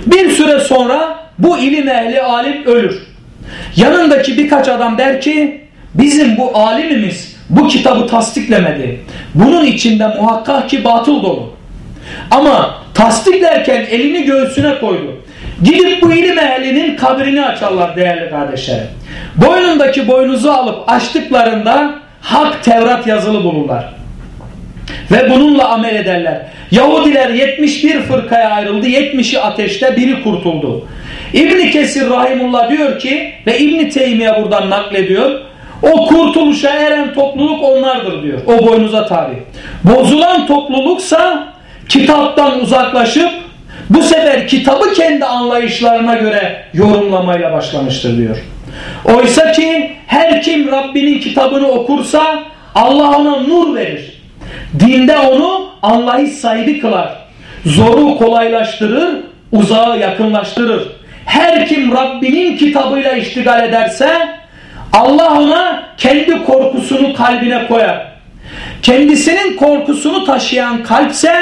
Bir süre sonra bu ilim ehli alim ölür. Yanındaki birkaç adam der ki bizim bu alimimiz bu kitabı tasdiklemedi. Bunun içinde muhakkak ki batıl dolu. Ama tasdiklerken elini göğsüne koydu. Gidip bu ilim ehlinin kabrini açarlar değerli kardeşlerim. Boynundaki boynuzu alıp açtıklarında hak Tevrat yazılı bulurlar. Ve bununla amel ederler. Yahudiler 71 fırkaya ayrıldı. 70'i ateşte biri kurtuldu. İbni Kesir Rahimullah diyor ki ve İbni Teymiye buradan naklediyor. O kurtuluşa eren topluluk onlardır diyor. O boynuza tabi. Bozulan topluluksa kitaptan uzaklaşıp bu sefer kitabı kendi anlayışlarına göre yorumlamayla başlamıştır diyor. Oysa ki her kim Rabbinin kitabını okursa Allah ona nur verir. Dinde onu anlayış sahibi kılar. Zoru kolaylaştırır, uzağı yakınlaştırır. Her kim Rabbinin kitabıyla iştigal ederse Allah ona kendi korkusunu kalbine koyar. Kendisinin korkusunu taşıyan kalpse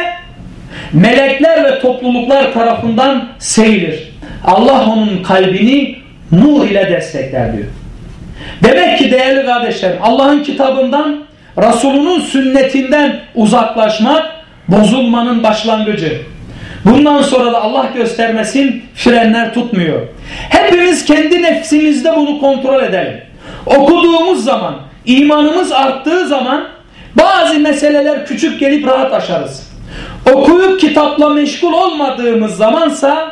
melekler ve topluluklar tarafından seyilir. Allah onun kalbini nur ile destekler diyor. Demek ki değerli kardeşlerim Allah'ın kitabından Resulünün sünnetinden uzaklaşmak bozulmanın başlangıcı. Bundan sonra da Allah göstermesin frenler tutmuyor. Hepimiz kendi nefsimizde bunu kontrol edelim. Okuduğumuz zaman, imanımız arttığı zaman bazı meseleler küçük gelip rahat aşarız. Okuyup kitapla meşgul olmadığımız zamansa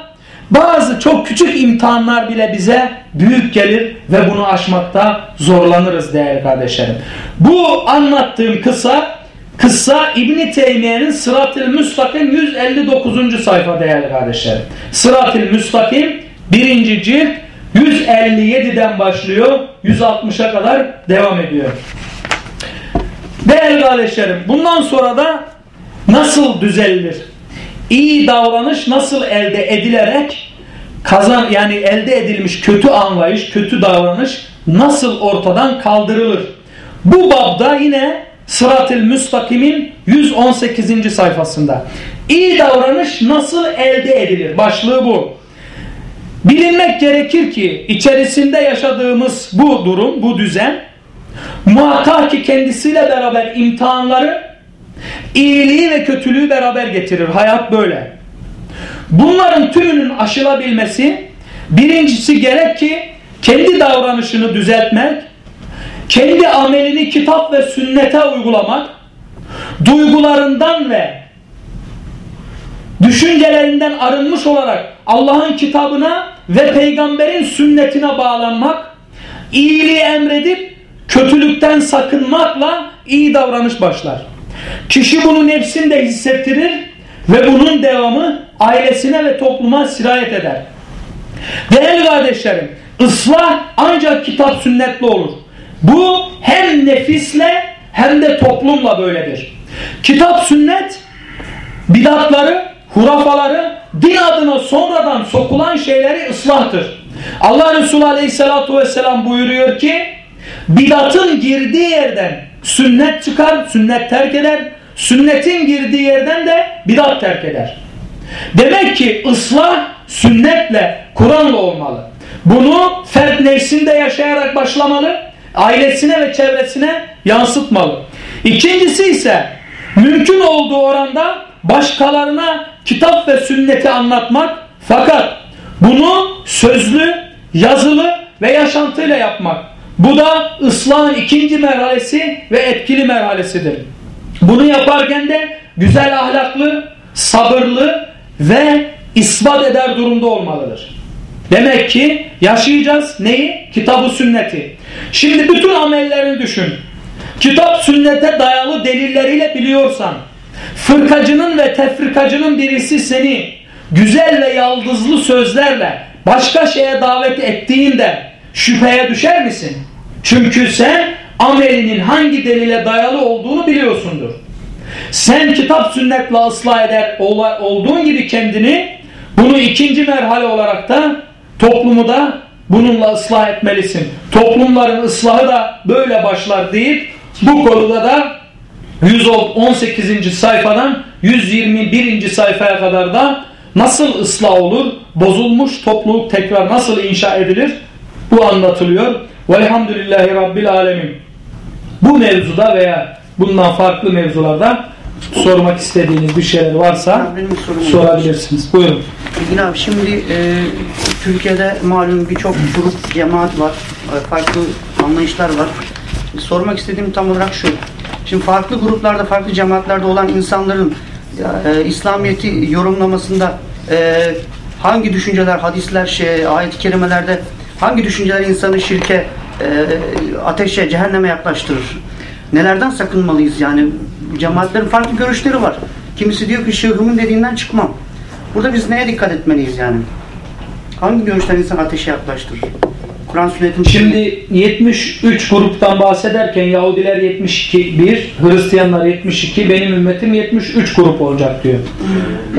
bazı çok küçük imtihanlar bile bize büyük gelir ve bunu aşmakta zorlanırız değerli kardeşlerim. Bu anlattığım kısa kısa İbn Teymiye'nin Sırat-ı Müstakim 159. sayfa değerli kardeşlerim. Sırat-ı Müstakim 1. cilt 157'den başlıyor 160'a kadar devam ediyor. Değerli kardeşlerim bundan sonra da nasıl düzelilir? İyi davranış nasıl elde edilerek kazan yani elde edilmiş kötü anlayış, kötü davranış nasıl ortadan kaldırılır? Bu babda yine Sırat-ı Müstakim'in 118. sayfasında. İyi davranış nasıl elde edilir? Başlığı bu. Bilinmek gerekir ki içerisinde yaşadığımız bu durum, bu düzen muhakkak ki kendisiyle beraber imtihanları iyiliği ve kötülüğü beraber getirir. Hayat böyle. Bunların tümünün aşılabilmesi birincisi gerek ki kendi davranışını düzeltmek, kendi amelini kitap ve sünnete uygulamak, duygularından ve düşüncelerinden arınmış olarak Allah'ın kitabına ve peygamberin sünnetine bağlanmak, iyiliği emredip kötülükten sakınmakla iyi davranış başlar. Kişi bunu nefsinde hissettirir ve bunun devamı ailesine ve topluma sirayet eder. Değerli kardeşlerim, ıslah ancak kitap sünnetle olur. Bu hem nefisle hem de toplumla böyledir. Kitap sünnet bidatları, hurafaları, din adına sonradan sokulan şeyleri ıslahtır. Allah Resulü Aleyhisselatü Vesselam buyuruyor ki bidatın girdiği yerden sünnet çıkar, sünnet terk eder. Sünnetin girdiği yerden de bidat terk eder. Demek ki ıslah sünnetle, Kur'an'la olmalı. Bunu fert nefsinde yaşayarak başlamalı, ailesine ve çevresine yansıtmalı. İkincisi ise mümkün olduğu oranda başkalarına kitap ve sünneti anlatmak fakat bunu sözlü, yazılı ve yaşantıyla yapmak. Bu da ıslahın ikinci merhalesi ve etkili merhalesidir. Bunu yaparken de güzel ahlaklı, sabırlı ve ispat eder durumda olmalıdır. Demek ki yaşayacağız neyi? Kitabı sünneti. Şimdi bütün amellerini düşün. Kitap sünnete dayalı delilleriyle biliyorsan, fırkacının ve tefrikacının birisi seni güzel ve yaldızlı sözlerle başka şeye davet ettiğinde şüpheye düşer misin? Çünkü sen amelinin hangi delile dayalı olduğunu biliyorsundur. Sen kitap sünnetle ıslah eder olduğun gibi kendini bunu ikinci merhale olarak da toplumu da bununla ıslah etmelisin. Toplumların ıslahı da böyle başlar deyip bu konuda da 118. sayfadan 121. sayfaya kadar da nasıl ıslah olur, bozulmuş topluluk tekrar nasıl inşa edilir bu anlatılıyor. Velhamdülillahi Rabbil Alemin. Bu mevzuda veya bundan farklı mevzularda sormak istediğiniz bir şeyler varsa sorabilirsiniz. Buyurun. Yine abi şimdi e, Türkiye'de malum birçok grup, cemaat var. E, farklı anlayışlar var. Sormak istediğim tam olarak şu. Şimdi farklı gruplarda, farklı cemaatlerde olan insanların e, İslamiyet'i yorumlamasında e, hangi düşünceler, hadisler, şey, ayet-i kerimelerde hangi düşünceler insanı şirke, e, ateşe, cehenneme yaklaştırır? Nelerden sakınmalıyız yani? Cemaatlerin farklı görüşleri var. Kimisi diyor ki şeyhımın dediğinden çıkmam. Burada biz neye dikkat etmeliyiz yani? Hangi görüşler insan ateşe yaklaştırır? Kur'an sünnetin Şimdi 73 gruptan bahsederken Yahudiler 72 bir, Hristiyanlar 72, benim ümmetim 73 grup olacak diyor.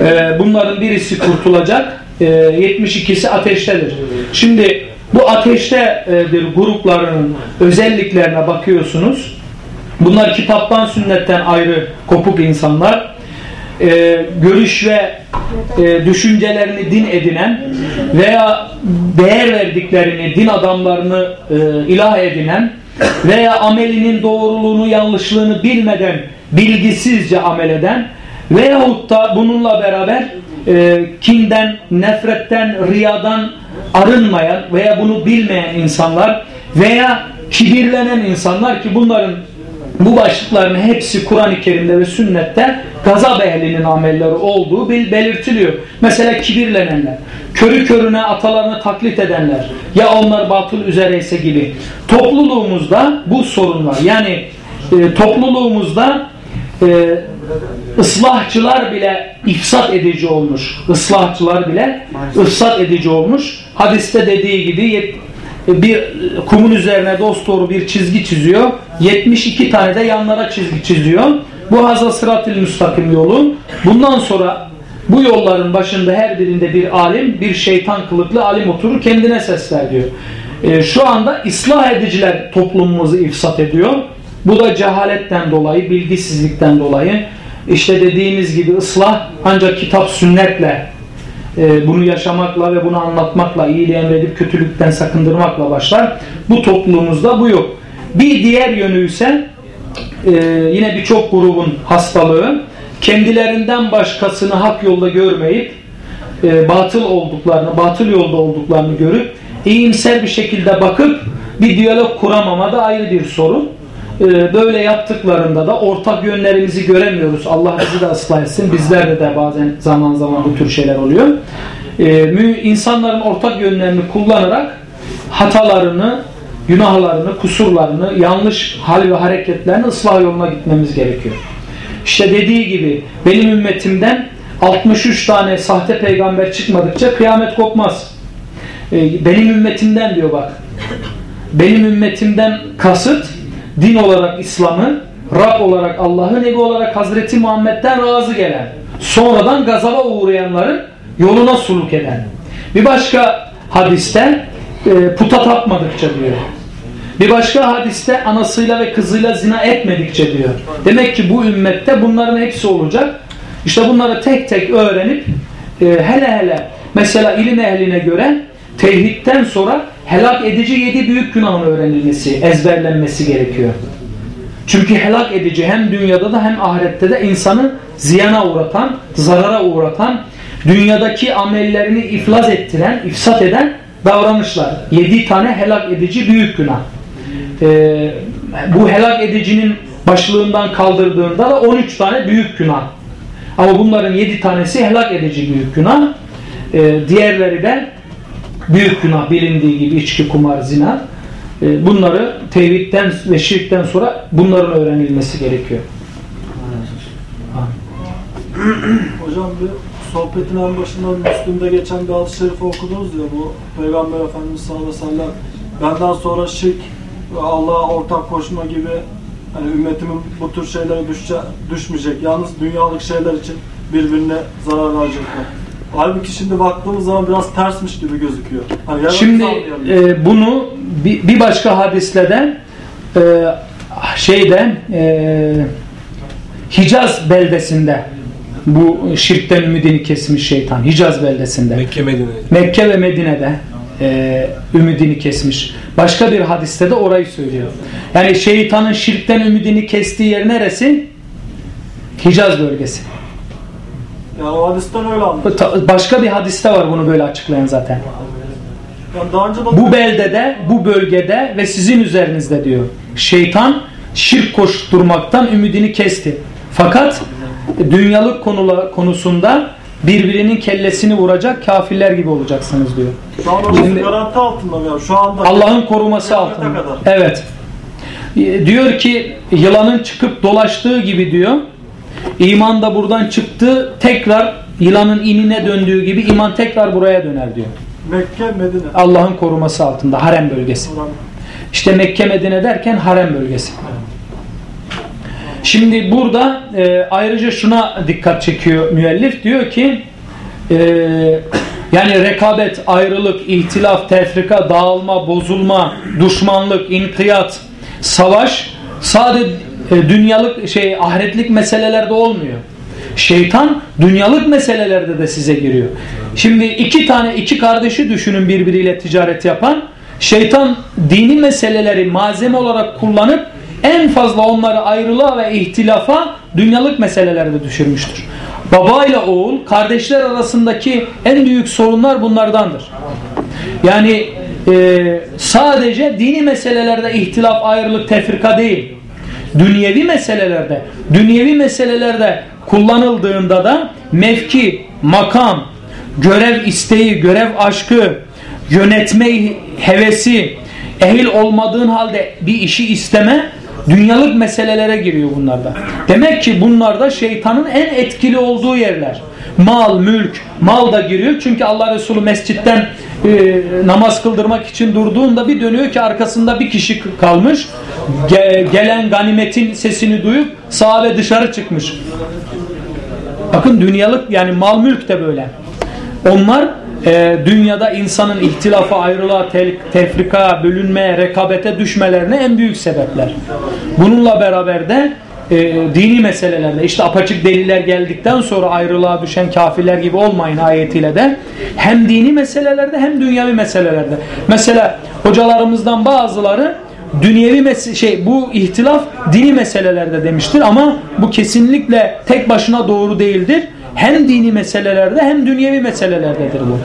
Ee, bunların birisi kurtulacak, e, 72'si ateştedir. Şimdi bu ateştedir gruplarının özelliklerine bakıyorsunuz. Bunlar kitaptan sünnetten ayrı kopuk insanlar. Ee, görüş ve e, düşüncelerini din edinen veya değer verdiklerini din adamlarını e, ilah edinen veya amelinin doğruluğunu yanlışlığını bilmeden bilgisizce amel eden veyahut da bununla beraber e, kinden, nefretten, riyadan arınmayan veya bunu bilmeyen insanlar veya kibirlenen insanlar ki bunların bu başlıkların hepsi Kur'an-ı Kerim'de ve sünnette gazap ehlinin amelleri olduğu belirtiliyor. Mesela kibirlenenler, körü körüne atalarını taklit edenler ya onlar batıl üzereyse gibi. Topluluğumuzda bu sorun var. Yani e, topluluğumuzda e, ıslahçılar bile ifsat edici olmuş. Islahçılar bile ifsat edici olmuş. Hadiste dediği gibi bir kumun üzerine dost doğru bir çizgi çiziyor. 72 tane de yanlara çizgi çiziyor. Bu Hazal Sırat-ül Müstakim yolu. Bundan sonra bu yolların başında her birinde bir alim, bir şeytan kılıklı alim oturur kendine sesler diyor. E, şu anda ıslah ediciler toplumumuzu ifsat ediyor. Bu da cehaletten dolayı, bilgisizlikten dolayı. İşte dediğimiz gibi ıslah ancak kitap sünnetle e, bunu yaşamakla ve bunu anlatmakla, iyiliği emredip kötülükten sakındırmakla başlar. Bu toplumumuzda bu yok. Bir diğer yönü ise e, yine birçok grubun hastalığı kendilerinden başkasını hak yolda görmeyip e, batıl olduklarını, batıl yolda olduklarını görüp iyimser bir şekilde bakıp bir diyalog kuramama da ayrı bir sorun. E, böyle yaptıklarında da ortak yönlerimizi göremiyoruz. Allah bizi de ıslah etsin. Bizlerde de bazen zaman zaman bu tür şeyler oluyor. E, insanların ortak yönlerini kullanarak hatalarını, günahlarını, kusurlarını, yanlış hal ve hareketlerini ıslah yoluna gitmemiz gerekiyor. İşte dediği gibi benim ümmetimden 63 tane sahte peygamber çıkmadıkça kıyamet kopmaz. E, benim ümmetimden diyor bak. Benim ümmetimden kasıt din olarak İslam'ı, Rab olarak Allah'ı, Nebi olarak Hazreti Muhammed'den razı gelen, sonradan gazaba uğrayanların yoluna suluk eden. Bir başka hadiste e, puta tapmadıkça diyor. Bir başka hadiste anasıyla ve kızıyla zina etmedikçe diyor. Demek ki bu ümmette bunların hepsi olacak. İşte bunları tek tek öğrenip e, hele hele mesela ilim ehline göre tevhidden sonra helak edici yedi büyük günahın öğrenilmesi, ezberlenmesi gerekiyor. Çünkü helak edici hem dünyada da hem ahirette de insanı ziyana uğratan, zarara uğratan, dünyadaki amellerini iflas ettiren, ifsat eden davranışlar. Yedi tane helak edici büyük günah. Ee, bu helak edicinin başlığından kaldırdığında da 13 tane büyük günah. Ama bunların 7 tanesi helak edici büyük günah. E, diğerleri de büyük günah bilindiği gibi içki, kumar, zina. E, bunları tevhidden ve şirkten sonra bunların öğrenilmesi gerekiyor. Hocam bir sohbetin en başından Müslüm'de geçen bir hadis-i şerifi okudunuz ya bu Peygamber Efendimiz sallallahu aleyhi ve sellem benden sonra şirk ve Allah'a ortak koşma gibi hani ümmetimin bu tür şeylere düşce, düşmeyecek. Yalnız dünyalık şeyler için birbirine zarar verecekler. Halbuki şimdi baktığımız zaman biraz tersmiş gibi gözüküyor. Hani Şimdi e, bunu bir, bir başka hadisleden e, şeyden e, Hicaz beldesinde bu şirkten ümidini kesmiş şeytan Hicaz beldesinde. Mekke Medine. Mekke ve Medine'de e, ümidini kesmiş. Başka bir hadiste de orayı söylüyor. Yani şeytanın şirkten ümidini kestiği yer neresi? Hicaz bölgesi. Yani o hadisten öyle. Ta- Başka bir hadiste var bunu böyle açıklayan zaten. Yani daha önce de Bu beldede, bu bölgede ve sizin üzerinizde diyor. Şeytan şirk koşturmaktan ümidini kesti. Fakat dünyalık konula, konusunda birbirinin kellesini vuracak kafirler gibi olacaksınız diyor. şu an Şimdi- garanti altında mı? Şu anda Allah'ın koruması altında. kadar. Evet. Diyor ki yılanın çıkıp dolaştığı gibi diyor. İman da buradan çıktı. Tekrar yılanın inine döndüğü gibi iman tekrar buraya döner diyor. Mekke, Medine. Allah'ın koruması altında harem bölgesi. İşte Mekke Medine derken harem bölgesi. Şimdi burada e, ayrıca şuna dikkat çekiyor müellif. Diyor ki e, yani rekabet, ayrılık, ihtilaf, tefrika, dağılma, bozulma, düşmanlık, inkiyat, savaş sadece e, dünyalık şey ahiretlik meselelerde olmuyor. Şeytan dünyalık meselelerde de size giriyor. Şimdi iki tane iki kardeşi düşünün birbiriyle ticaret yapan. Şeytan dini meseleleri malzeme olarak kullanıp en fazla onları ayrılığa ve ihtilafa dünyalık meselelerde düşürmüştür. Baba ile oğul kardeşler arasındaki en büyük sorunlar bunlardandır. Yani e, sadece dini meselelerde ihtilaf, ayrılık, tefrika değil. Dünyevi meselelerde, dünyevi meselelerde kullanıldığında da mevki, makam, görev isteği, görev aşkı, yönetme hevesi, ehil olmadığın halde bir işi isteme dünyalık meselelere giriyor bunlarda. Demek ki bunlarda şeytanın en etkili olduğu yerler. Mal, mülk, mal da giriyor. Çünkü Allah Resulü mescitten e, namaz kıldırmak için durduğunda bir dönüyor ki arkasında bir kişi kalmış. Ge- gelen ganimetin sesini duyup sahabe dışarı çıkmış. Bakın dünyalık yani mal mülk de böyle. Onlar e, dünyada insanın ihtilafa, ayrılığa, tel- tefrika, bölünmeye, rekabete düşmelerine en büyük sebepler. Bununla beraber de e, dini meselelerde işte apaçık deliller geldikten sonra ayrılığa düşen kafirler gibi olmayın ayetiyle de hem dini meselelerde hem dünyevi meselelerde. Mesela hocalarımızdan bazıları dünyevi mes- şey bu ihtilaf dini meselelerde demiştir ama bu kesinlikle tek başına doğru değildir. Hem dini meselelerde hem dünyevi meselelerdedir bu.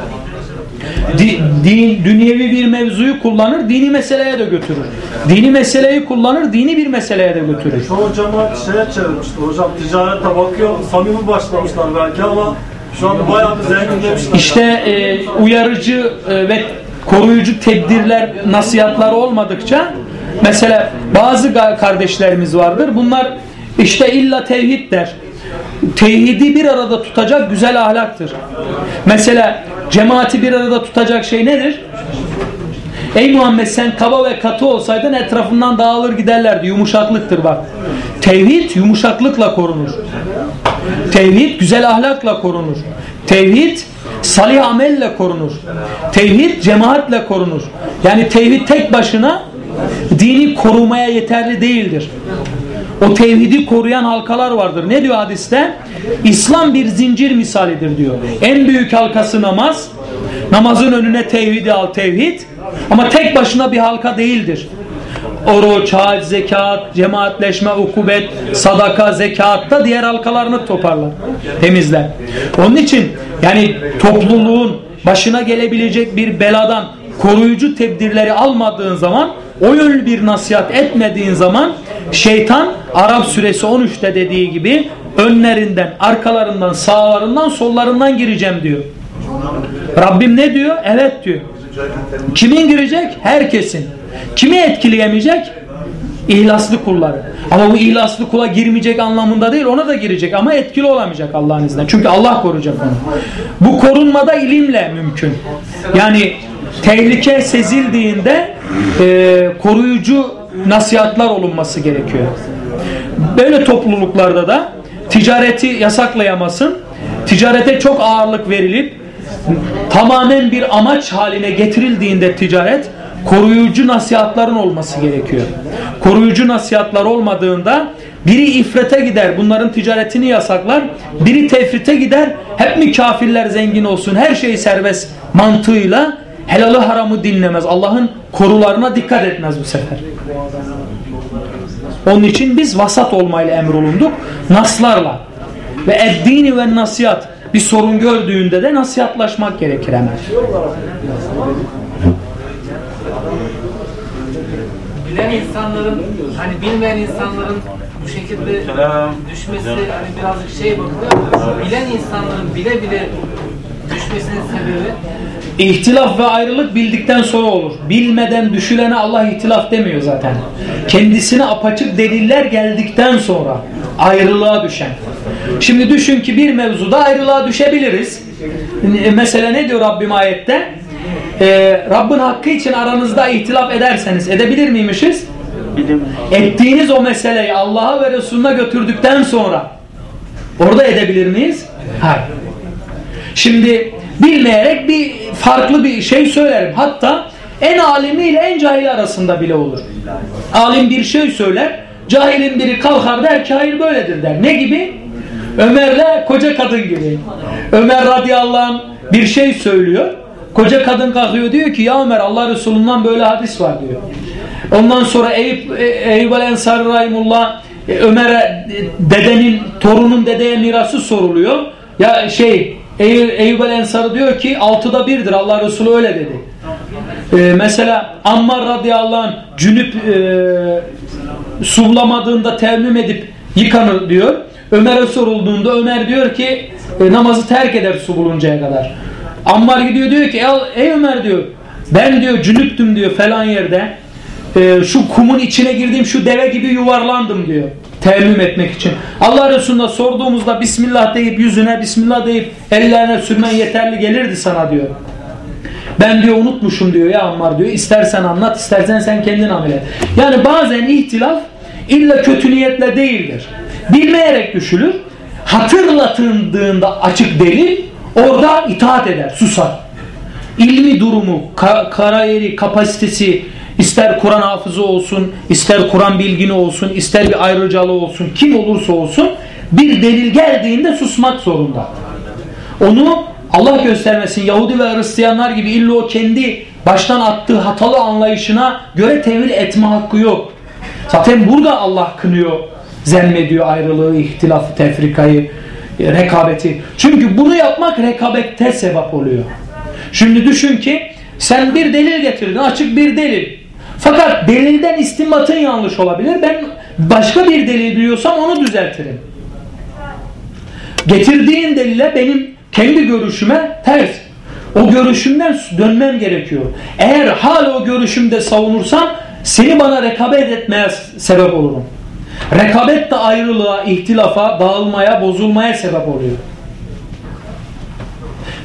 Di, din, dünyevi bir mevzuyu kullanır, dini meseleye de götürür. Dini meseleyi kullanır, dini bir meseleye de götürür. Çoğu cemaat şeye çevirmişti hocam ticarete bakıyor samimi başlamışlar belki ama şu anda bayağı bir zenginlemişler. İşte e, uyarıcı e, ve koruyucu tedbirler, nasihatlar olmadıkça mesela bazı kardeşlerimiz vardır. Bunlar işte illa tevhid der. Tevhidi bir arada tutacak güzel ahlaktır. Mesela cemaati bir arada tutacak şey nedir? Ey Muhammed sen kaba ve katı olsaydın etrafından dağılır giderlerdi. Yumuşaklıktır bak. Tevhid yumuşaklıkla korunur. Tevhid güzel ahlakla korunur. Tevhid salih amelle korunur. Tevhid cemaatle korunur. Yani tevhid tek başına dini korumaya yeterli değildir. O tevhidi koruyan halkalar vardır. Ne diyor hadiste? İslam bir zincir misalidir diyor. En büyük halkası namaz. Namazın önüne tevhidi al tevhid. Ama tek başına bir halka değildir. Oruç, hac, zekat, cemaatleşme, ukubet, sadaka, zekatta diğer halkalarını toparlar, temizler. Onun için yani topluluğun başına gelebilecek bir beladan koruyucu tedbirleri almadığın zaman o yönlü bir nasihat etmediğin zaman şeytan Arap suresi 13'te dediği gibi önlerinden, arkalarından, sağlarından, sollarından gireceğim diyor. Rabbim ne diyor? Evet diyor. Kimin girecek? Herkesin. Kimi etkileyemeyecek? İhlaslı kulları. Ama bu ihlaslı kula girmeyecek anlamında değil ona da girecek ama etkili olamayacak Allah'ın izniyle. Çünkü Allah koruyacak onu. Bu korunmada ilimle mümkün. Yani tehlike sezildiğinde e, koruyucu nasihatlar olunması gerekiyor. Böyle topluluklarda da ticareti yasaklayamasın. Ticarete çok ağırlık verilip tamamen bir amaç haline getirildiğinde ticaret koruyucu nasihatların olması gerekiyor. Koruyucu nasihatlar olmadığında biri ifrete gider bunların ticaretini yasaklar biri tefrite gider hep mi kafirler zengin olsun her şey serbest mantığıyla helalı haramı dinlemez Allah'ın korularına dikkat etmez bu sefer. Onun için biz vasat olmayla emrolunduk naslarla ve eddini ve nasihat bir sorun gördüğünde de nasihatlaşmak gerekir hemen. bilen insanların hani bilmeyen insanların bu şekilde düşmesi hani birazcık şey bakılıyor. Bilen insanların bile bile düşmesinin sebebi İhtilaf ve ayrılık bildikten sonra olur. Bilmeden düşülene Allah ihtilaf demiyor zaten. Kendisine apaçık deliller geldikten sonra ayrılığa düşen. Şimdi düşün ki bir mevzuda ayrılığa düşebiliriz. Mesela ne diyor Rabbim ayette? Ee, Rabbin hakkı için aranızda ihtilaf ederseniz edebilir miymişiz? Ettiğiniz o meseleyi Allah'a ve Resulüne götürdükten sonra orada edebilir miyiz? Hayır. Şimdi bilmeyerek bir farklı bir şey söylerim. Hatta en alimiyle en cahil arasında bile olur. Alim bir şey söyler, cahilin biri kalkar der ki hayır böyledir der. Ne gibi? Ömer'le koca kadın gibi. Ömer radıyallahu anh bir şey söylüyor. Koca kadın kalkıyor diyor ki ya Ömer Allah Resulü'nden böyle hadis var diyor. Ondan sonra Eyüp, Eyüp el Ensari Rahimullah Ömer'e dedenin, torunun dedeye mirası soruluyor. Ya şey Ey el Ensari diyor ki altıda birdir Allah Resulü öyle dedi. Ee, mesela Ammar radıyallahu anh cünüp e, suvlamadığında temmüm edip yıkanır diyor. Ömer'e sorulduğunda Ömer diyor ki e, namazı terk eder su buluncaya kadar. Ammar gidiyor diyor ki ey Ömer diyor ben diyor cünüptüm diyor falan yerde e, şu kumun içine girdiğim şu deve gibi yuvarlandım diyor temmüm etmek için. Allah Resulü'ne sorduğumuzda Bismillah deyip yüzüne Bismillah deyip ellerine sürmen yeterli gelirdi sana diyor. Ben diyor unutmuşum diyor ya Ammar diyor. İstersen anlat istersen sen kendin amel. Yani bazen ihtilaf illa kötü niyetle değildir. Bilmeyerek düşülür. Hatırlatıldığında açık delil orada itaat eder, susar. İlmi durumu, ka karayeri, kapasitesi, ister Kur'an hafızı olsun, ister Kur'an bilgini olsun, ister bir ayrıcalığı olsun, kim olursa olsun bir delil geldiğinde susmak zorunda. Onu Allah göstermesin Yahudi ve Hristiyanlar gibi illa o kendi baştan attığı hatalı anlayışına göre tevil etme hakkı yok. Zaten burada Allah kınıyor, zemmediyor ayrılığı, ihtilafı, tefrikayı, rekabeti. Çünkü bunu yapmak rekabette sebep oluyor. Şimdi düşün ki sen bir delil getirdin, açık bir delil. Fakat delilden istinbatın yanlış olabilir. Ben başka bir delil biliyorsam onu düzeltirim. Getirdiğin delile benim kendi görüşüme ters. O görüşümden dönmem gerekiyor. Eğer hala o görüşümde savunursam seni bana rekabet etmeye sebep olurum. Rekabet de ayrılığa, ihtilafa, dağılmaya, bozulmaya sebep oluyor.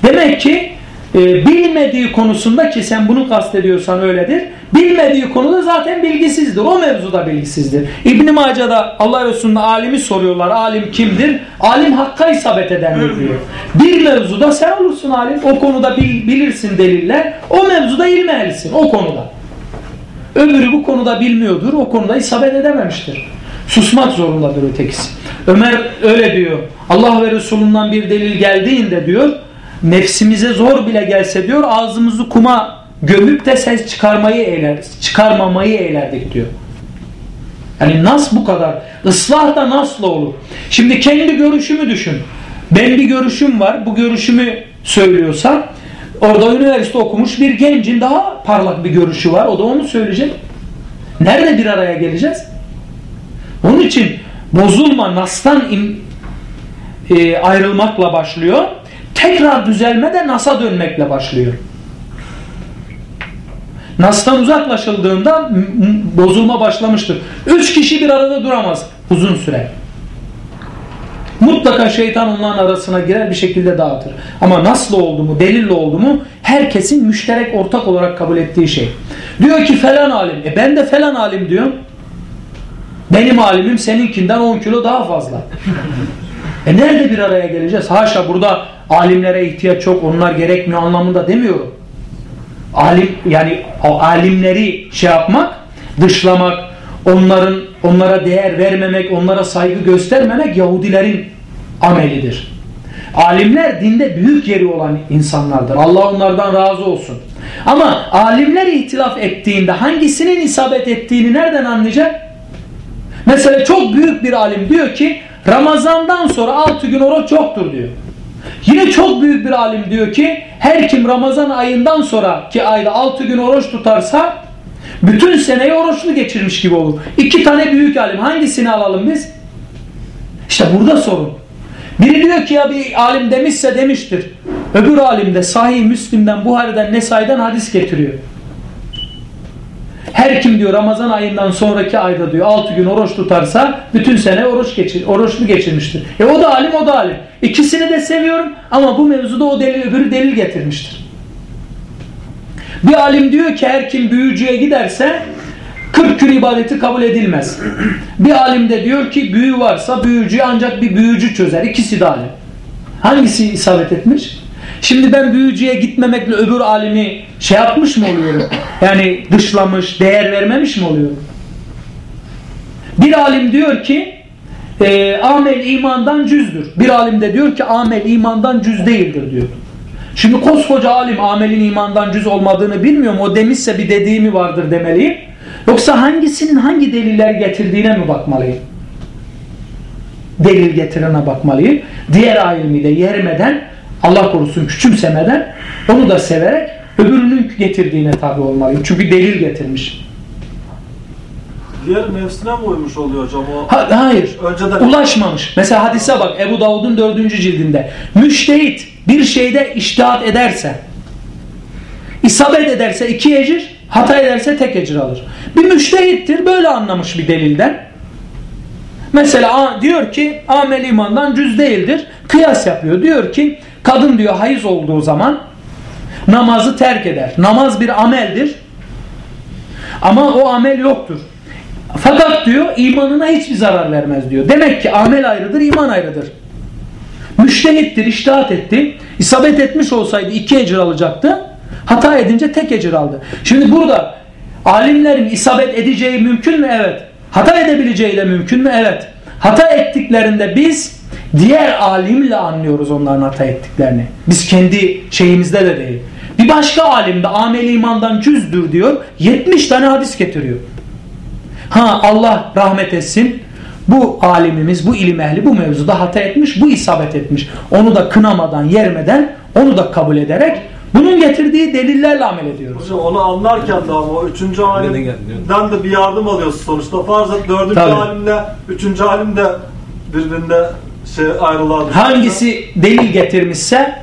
Demek ki e, bilmediği konusunda ki sen bunu kastediyorsan öyledir. Bilmediği konuda zaten bilgisizdir. O mevzuda bilgisizdir. İbn-i Mace'da Allah Resulü'nün alimi soruyorlar. Alim kimdir? Alim hakka isabet edendir diyor. Bir mevzuda sen olursun alim. O konuda bil, bilirsin deliller. O mevzuda ilmi ehlisin. O konuda. Öbürü bu konuda bilmiyordur. O konuda isabet edememiştir. Susmak zorundadır ötekisi. Ömer öyle diyor. Allah ve Resulü'nden bir delil geldiğinde diyor nefsimize zor bile gelse diyor ağzımızı kuma gömüp de ses çıkarmayı eğler, çıkarmamayı eğlerdik diyor. Yani nas bu kadar. Islah da nasla olur. Şimdi kendi görüşümü düşün. Ben bir görüşüm var. Bu görüşümü söylüyorsam orada üniversite okumuş bir gencin daha parlak bir görüşü var. O da onu söyleyecek. Nerede bir araya geleceğiz? Onun için bozulma nastan in, e, ayrılmakla başlıyor tekrar düzelme de Nas'a dönmekle başlıyor. Nas'tan uzaklaşıldığında bozulma başlamıştır. Üç kişi bir arada duramaz uzun süre. Mutlaka şeytan onların arasına girer bir şekilde dağıtır. Ama nasıl oldu mu, delille oldu mu herkesin müşterek ortak olarak kabul ettiği şey. Diyor ki falan alim. E ben de falan alim diyorum. Benim alimim seninkinden 10 kilo daha fazla. E nerede bir araya geleceğiz? Haşa burada alimlere ihtiyaç çok, onlar gerekmiyor anlamında demiyorum. Alim yani alimleri şey yapmak, dışlamak, onların onlara değer vermemek, onlara saygı göstermemek Yahudilerin amelidir. Alimler dinde büyük yeri olan insanlardır. Allah onlardan razı olsun. Ama alimler ihtilaf ettiğinde hangisinin isabet ettiğini nereden anlayacak? Mesela çok büyük bir alim diyor ki Ramazandan sonra 6 gün oruç yoktur diyor. Yine çok büyük bir alim diyor ki her kim Ramazan ayından sonra ki ayda 6 gün oruç tutarsa bütün seneyi oruçlu geçirmiş gibi olur. İki tane büyük alim hangisini alalım biz? İşte burada sorun. Biri diyor ki ya bir alim demişse demiştir. Öbür alim de Sahih Müslim'den, Buhari'den, Nesai'den hadis getiriyor. Her kim diyor Ramazan ayından sonraki ayda diyor 6 gün oruç tutarsa bütün sene oruç geçir, oruçlu geçirmiştir. E o da alim o da alim. İkisini de seviyorum ama bu mevzuda o delil öbürü delil getirmiştir. Bir alim diyor ki her kim büyücüye giderse 40 gün ibadeti kabul edilmez. Bir alim de diyor ki büyü varsa büyücü ancak bir büyücü çözer. İkisi de alim. Hangisi isabet etmiş? Şimdi ben büyücüye gitmemekle öbür alimi şey yapmış mı oluyorum? Yani dışlamış, değer vermemiş mi oluyorum? Bir alim diyor ki e, amel imandan cüzdür. Bir alim de diyor ki amel imandan cüz değildir diyor. Şimdi koskoca alim amelin imandan cüz olmadığını bilmiyor mu? O demişse bir dediği mi vardır demeliyim. Yoksa hangisinin hangi deliller getirdiğine mi bakmalıyım? Delil getirene bakmalıyım. Diğer alimi de yermeden Allah korusun küçümsemeden onu da severek öbürünün getirdiğine tabi olmalıyım. Çünkü delil getirmiş. Diğer nefsine mi uymuş oluyor hocam o? Ha, hayır. Önceden... Ulaşmamış. Mesela hadise bak Ebu Davud'un dördüncü cildinde. Müştehit bir şeyde iştihat ederse isabet ederse iki ecir hata ederse tek ecir alır. Bir müştehittir böyle anlamış bir delilden. Mesela diyor ki amel imandan cüz değildir. Kıyas yapıyor. Diyor ki kadın diyor hayız olduğu zaman namazı terk eder. Namaz bir ameldir. Ama o amel yoktur. Fakat diyor imanına hiçbir zarar vermez diyor. Demek ki amel ayrıdır, iman ayrıdır. Müştehittir, iştahat etti. İsabet etmiş olsaydı iki ecir alacaktı. Hata edince tek ecir aldı. Şimdi burada alimlerin isabet edeceği mümkün mü? Evet. Hata edebileceği de mümkün mü? Evet. Hata ettiklerinde biz diğer alimle anlıyoruz onların hata ettiklerini. Biz kendi şeyimizde de değil. Bir başka alim de amel imandan cüzdür diyor. 70 tane hadis getiriyor. Ha Allah rahmet etsin. Bu alimimiz, bu ilim ehli bu mevzuda hata etmiş, bu isabet etmiş. Onu da kınamadan, yermeden, onu da kabul ederek bunun getirdiği delillerle amel ediyoruz. Hocam onu anlarken de ama o üçüncü alimden de bir yardım alıyorsun sonuçta. Farz et dördüncü Tabii. alimle üçüncü alim de birbirine şey ayrılığa Hangisi delil getirmişse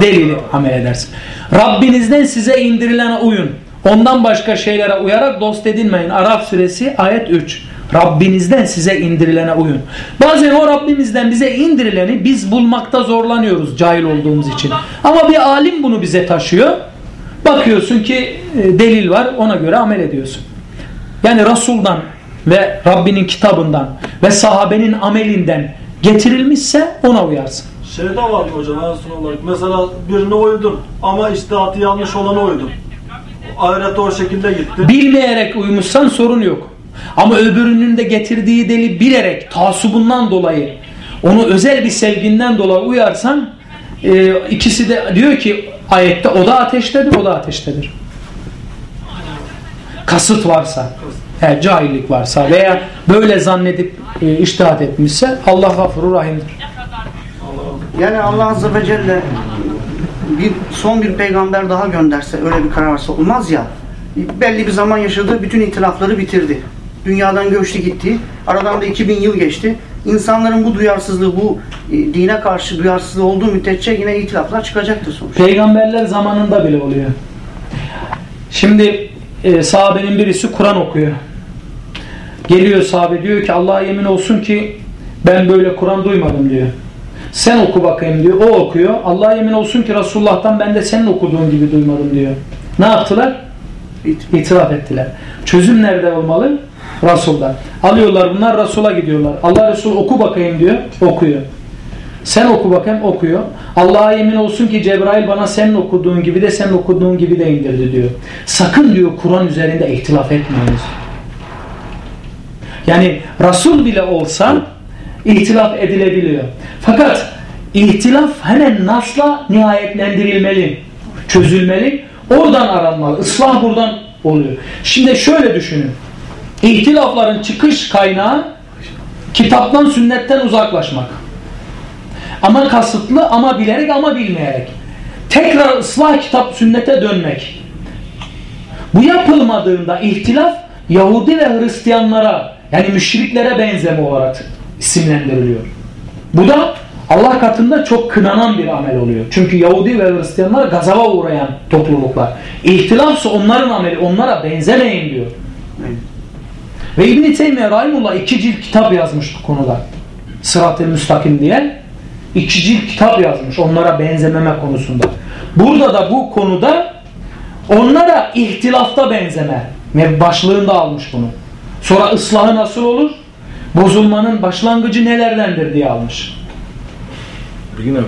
delili amel edersin. Rabbinizden size indirilene uyun. Ondan başka şeylere uyarak dost edinmeyin. Araf suresi ayet 3. Rabbinizden size indirilene uyun. Bazen o Rabbimizden bize indirileni biz bulmakta zorlanıyoruz cahil olduğumuz için. Ama bir alim bunu bize taşıyor. Bakıyorsun ki e, delil var ona göre amel ediyorsun. Yani Resul'dan ve Rabbinin kitabından ve sahabenin amelinden getirilmişse ona uyarsın. Şeyde var mı hocam en son olarak mesela birine uydun ama iştihatı yanlış olana uydun. Ahirette o şekilde gitti. Bilmeyerek uymuşsan sorun yok. Ama öbürünün de getirdiği deli bilerek tasubundan dolayı onu özel bir sevginden dolayı uyarsan e, ikisi de diyor ki ayette o da ateştedir o da ateştedir. Kasıt varsa he, cahillik varsa veya böyle zannedip e, iştihat etmişse Allah gafurur rahimdir. Yani Allah Azze ve Celle bir, son bir peygamber daha gönderse öyle bir karar varsa olmaz ya belli bir zaman yaşadı bütün itilafları bitirdi. Dünyadan göçtü gitti. Aradan da 2000 yıl geçti. insanların bu duyarsızlığı, bu e, dine karşı duyarsızlığı olduğu müddetçe yine itilaflar çıkacaktır sonuçta. Peygamberler zamanında bile oluyor. Şimdi e, sahabenin birisi Kur'an okuyor. Geliyor sahabe diyor ki Allah'a yemin olsun ki ben böyle Kur'an duymadım diyor. Sen oku bakayım diyor. O okuyor. Allah'a yemin olsun ki Resulullah'tan ben de senin okuduğun gibi duymadım diyor. Ne yaptılar? İt- İtiraf ettiler. Çözüm nerede olmalı? Resul'da. Alıyorlar bunlar Resul'a gidiyorlar. Allah Resul oku bakayım diyor. Okuyor. Sen oku bakayım okuyor. Allah'a yemin olsun ki Cebrail bana senin okuduğun gibi de senin okuduğun gibi de indirdi diyor. Sakın diyor Kur'an üzerinde ihtilaf etmeyiniz. Yani Resul bile olsa ihtilaf edilebiliyor. Fakat ihtilaf hemen nasla nihayetlendirilmeli, çözülmeli, oradan aranmalı. Islah buradan oluyor. Şimdi şöyle düşünün. İhtilafların çıkış kaynağı kitaptan, sünnetten uzaklaşmak. Ama kasıtlı, ama bilerek, ama bilmeyerek. Tekrar ıslah kitap, sünnete dönmek. Bu yapılmadığında ihtilaf Yahudi ve Hristiyanlara yani müşriklere benzeme olarak isimlendiriliyor. Bu da Allah katında çok kınanan bir amel oluyor. Çünkü Yahudi ve Hristiyanlar gazaba uğrayan topluluklar. İhtilafsa onların ameli onlara benzemeyin diyor. Ve İbn-i Teymiye Rahimullah iki cilt kitap yazmış bu konuda. Sırat-ı Müstakim diye iki cilt kitap yazmış onlara benzememe konusunda. Burada da bu konuda onlara ihtilafta benzeme ve başlığında almış bunu. Sonra ıslahı nasıl olur? Bozulmanın başlangıcı nelerdendir diye almış. Bilgin abi.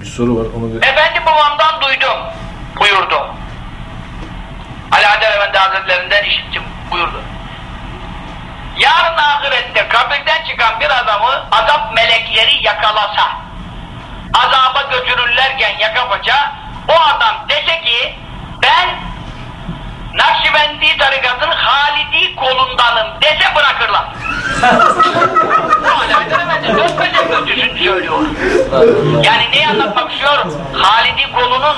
Bir soru var onu bir... Efendi babamdan duydum, buyurdu. Ali Adel Efendi Hazretlerinden işittim, buyurdu. Yarın ahirette kabirden çıkan bir adamı azap melekleri yakalasa, azaba götürürlerken yaka paça, o adam dese ki, ben Nakşibendi tarikatın Halidi kolundanım dese bırakırlar. Bu Ali Adel Efendi dört beden götüsünü söylüyor. Yani neyi anlatmak istiyorum? Halidi kolunun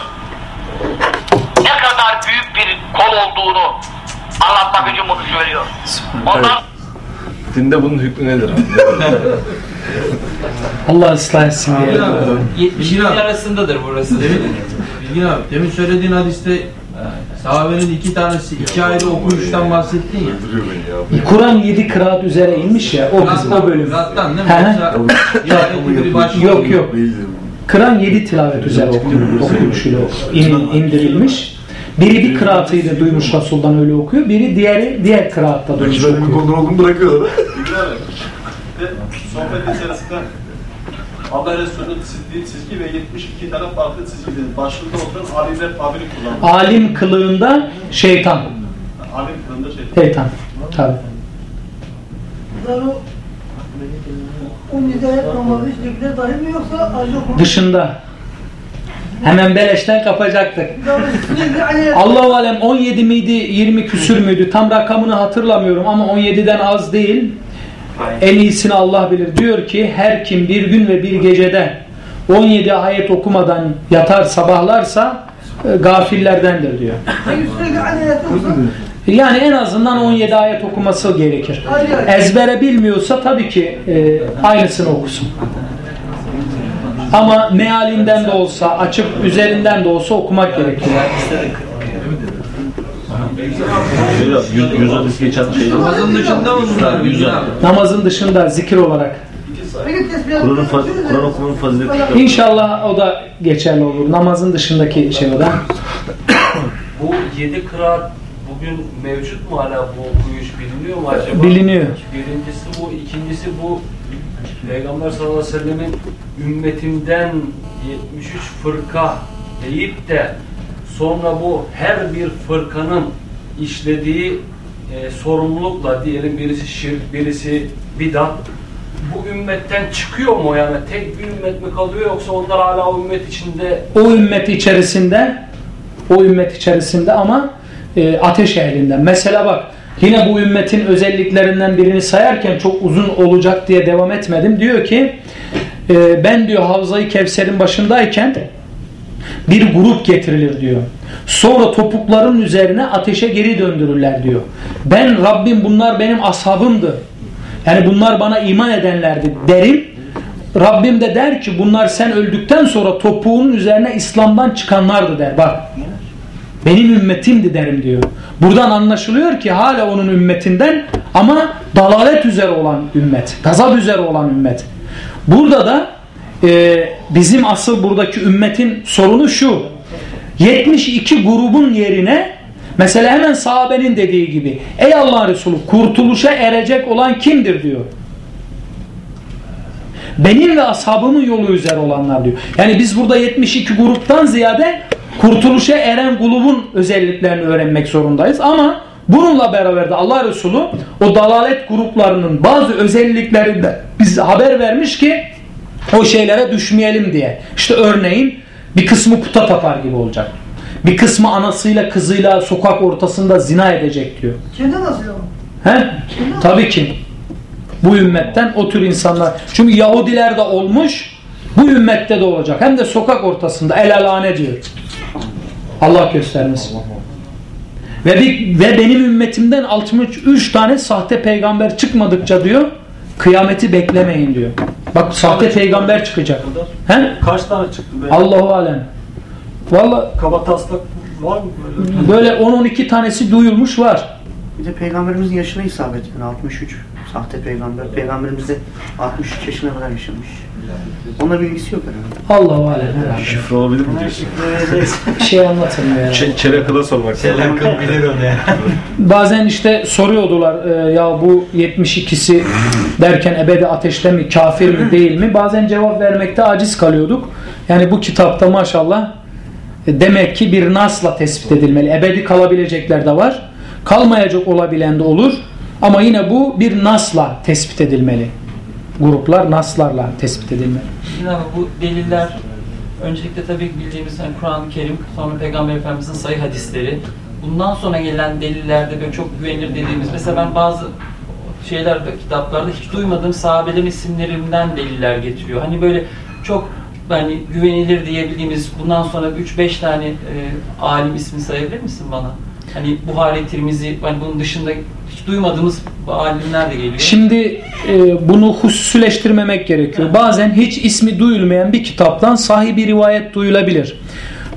ne kadar büyük bir kol olduğunu anlatmak için bunu söylüyor. Ondan Dinde bunun hükmü nedir abi? Allah ıslah etsin diye. 70 bin arasındadır burası? Bilgin abi demin söylediğin hadiste sahabenin iki tanesi iki ayrı okuyuştan bahsettin ya. Kur'an yedi kıraat üzere inmiş ya o kısım o bölüm. Kıraattan değil mi? Yoksa bir başlıyor. Yok yok. Kur'an yedi tilavet üzere in- indirilmiş. Biri bir kıraatıyla duymuş Resul'dan öyle okuyor. Biri diğeri diğer kıraatta duymuş okuyor. konu olduğunu bırakıyorlar. sohbet içerisinde Allah Resulü'nün çizdiği çizgi ve 72 tane farklı çizgidir. Başlıkta oturan Ali ile tabiri kullanıyor. Alim kılığında şeytan. Alim kılığında şey. Şeytan. Tabii. O nidayet namazı işlekiler dahil mi yoksa ancak Dışında. Hemen beleşten kapacaktık. Allahu alem 17 miydi 20 küsür müydü tam rakamını hatırlamıyorum ama 17'den az değil. En iyisini Allah bilir. Diyor ki her kim bir gün ve bir gecede 17 ayet okumadan yatar sabahlarsa e, gafillerdendir diyor. Yani en azından 17 ayet okuması gerekir. Ezbere bilmiyorsa tabii ki e, aynısını okusun. Ama mealinden de olsa, açıp üzerinden de olsa okumak gerekiyor. Yüz, yüz hadis geçen şey. Namazın dışında mı bunlar? Namazın dışında zikir olarak. Peki tesbih Kur'an'ın fa Kur'an okumanın fazileti. İnşallah o da geçerli olur. Namazın dışındaki şey o da. Bu yedi kıraat bugün mevcut mu hala bu okuyuş biliniyor mu acaba? Biliniyor. Birincisi bu, ikincisi bu Peygamber sallallahu aleyhi ve sellemin ümmetimden 73 fırka deyip de sonra bu her bir fırkanın işlediği e, sorumlulukla diyelim birisi şirk, birisi bidat bu ümmetten çıkıyor mu yani tek bir ümmet mi kalıyor yoksa onlar hala o ümmet içinde O ümmet içerisinde o ümmet içerisinde ama e, ateş ehlinden. Mesela bak yine bu ümmetin özelliklerinden birini sayarken çok uzun olacak diye devam etmedim. Diyor ki e, ben diyor Havza-i Kevser'in başındayken bir grup getirilir diyor. Sonra topukların üzerine ateşe geri döndürürler diyor. Ben Rabbim bunlar benim ashabımdı. Yani bunlar bana iman edenlerdi derim. Rabbim de der ki bunlar sen öldükten sonra topuğunun üzerine İslam'dan çıkanlardı der. Bak benim ümmetimdi derim diyor. Buradan anlaşılıyor ki hala onun ümmetinden ama dalalet üzere olan ümmet, gazap üzere olan ümmet. Burada da e, bizim asıl buradaki ümmetin sorunu şu. 72 grubun yerine mesela hemen sahabenin dediği gibi ey Allah Resulü kurtuluşa erecek olan kimdir diyor. Benim ve ashabımın yolu üzere olanlar diyor. Yani biz burada 72 gruptan ziyade kurtuluşa eren grubun özelliklerini öğrenmek zorundayız. Ama bununla beraber de Allah Resulü o dalalet gruplarının bazı özelliklerinde bize haber vermiş ki o şeylere düşmeyelim diye. İşte örneğin bir kısmı puta tapar gibi olacak. Bir kısmı anasıyla kızıyla sokak ortasında zina edecek diyor. Kendi nasıl ya? He? Tabii ki. Bu ümmetten o tür insanlar. Çünkü Yahudiler de olmuş, bu ümmette de olacak. Hem de sokak ortasında el alane diyor. Allah göstermesin. Ve, bir, ve benim ümmetimden 63 tane sahte peygamber çıkmadıkça diyor, kıyameti beklemeyin diyor. Bak sahte peygamber çıkacak. He? Kaç tane çıktı be? Allahu alem. Valla Kaba taslak var mı böyle? böyle 10-12 tanesi duyulmuş var. Bir de peygamberimizin yaşına isabet yani 63 sahte peygamber. Peygamberimiz de 63 yaşına kadar yaşamış. Onunla bilgisi yok herhalde. Allahu alem. herhalde. Şifre olabilir mi diyorsun? Bir şey anlatılmıyor. yani. Ç Çelakıl'a sormak. Çelakıl bilir onu ya. Bazen işte soruyordular e, ya bu 72'si derken ebedi ateşte mi kafir mi değil mi? Bazen cevap vermekte aciz kalıyorduk. Yani bu kitapta maşallah e, demek ki bir nasla tespit edilmeli. Ebedi kalabilecekler de var. Kalmayacak olabilen de olur. Ama yine bu bir nasla tespit edilmeli. Gruplar naslarla tespit edilmeli. Şimdi ama bu deliller öncelikle tabii bildiğimiz hani Kur'an-ı Kerim, sonra Peygamber Efendimiz'in sayı hadisleri. Bundan sonra gelen delillerde böyle çok güvenilir dediğimiz mesela ben bazı şeylerde kitaplarda hiç duymadığım sahabelerin isimlerinden deliller getiriyor. Hani böyle çok hani güvenilir diyebildiğimiz bundan sonra 3-5 tane e, alim ismi sayabilir misin bana? Hani Buhari, Tirmizi, hani bunun dışında hiç duymadığımız alimler de geliyor. Şimdi e, bunu hususileştirmemek gerekiyor. Bazen hiç ismi duyulmayan bir kitaptan sahih bir rivayet duyulabilir.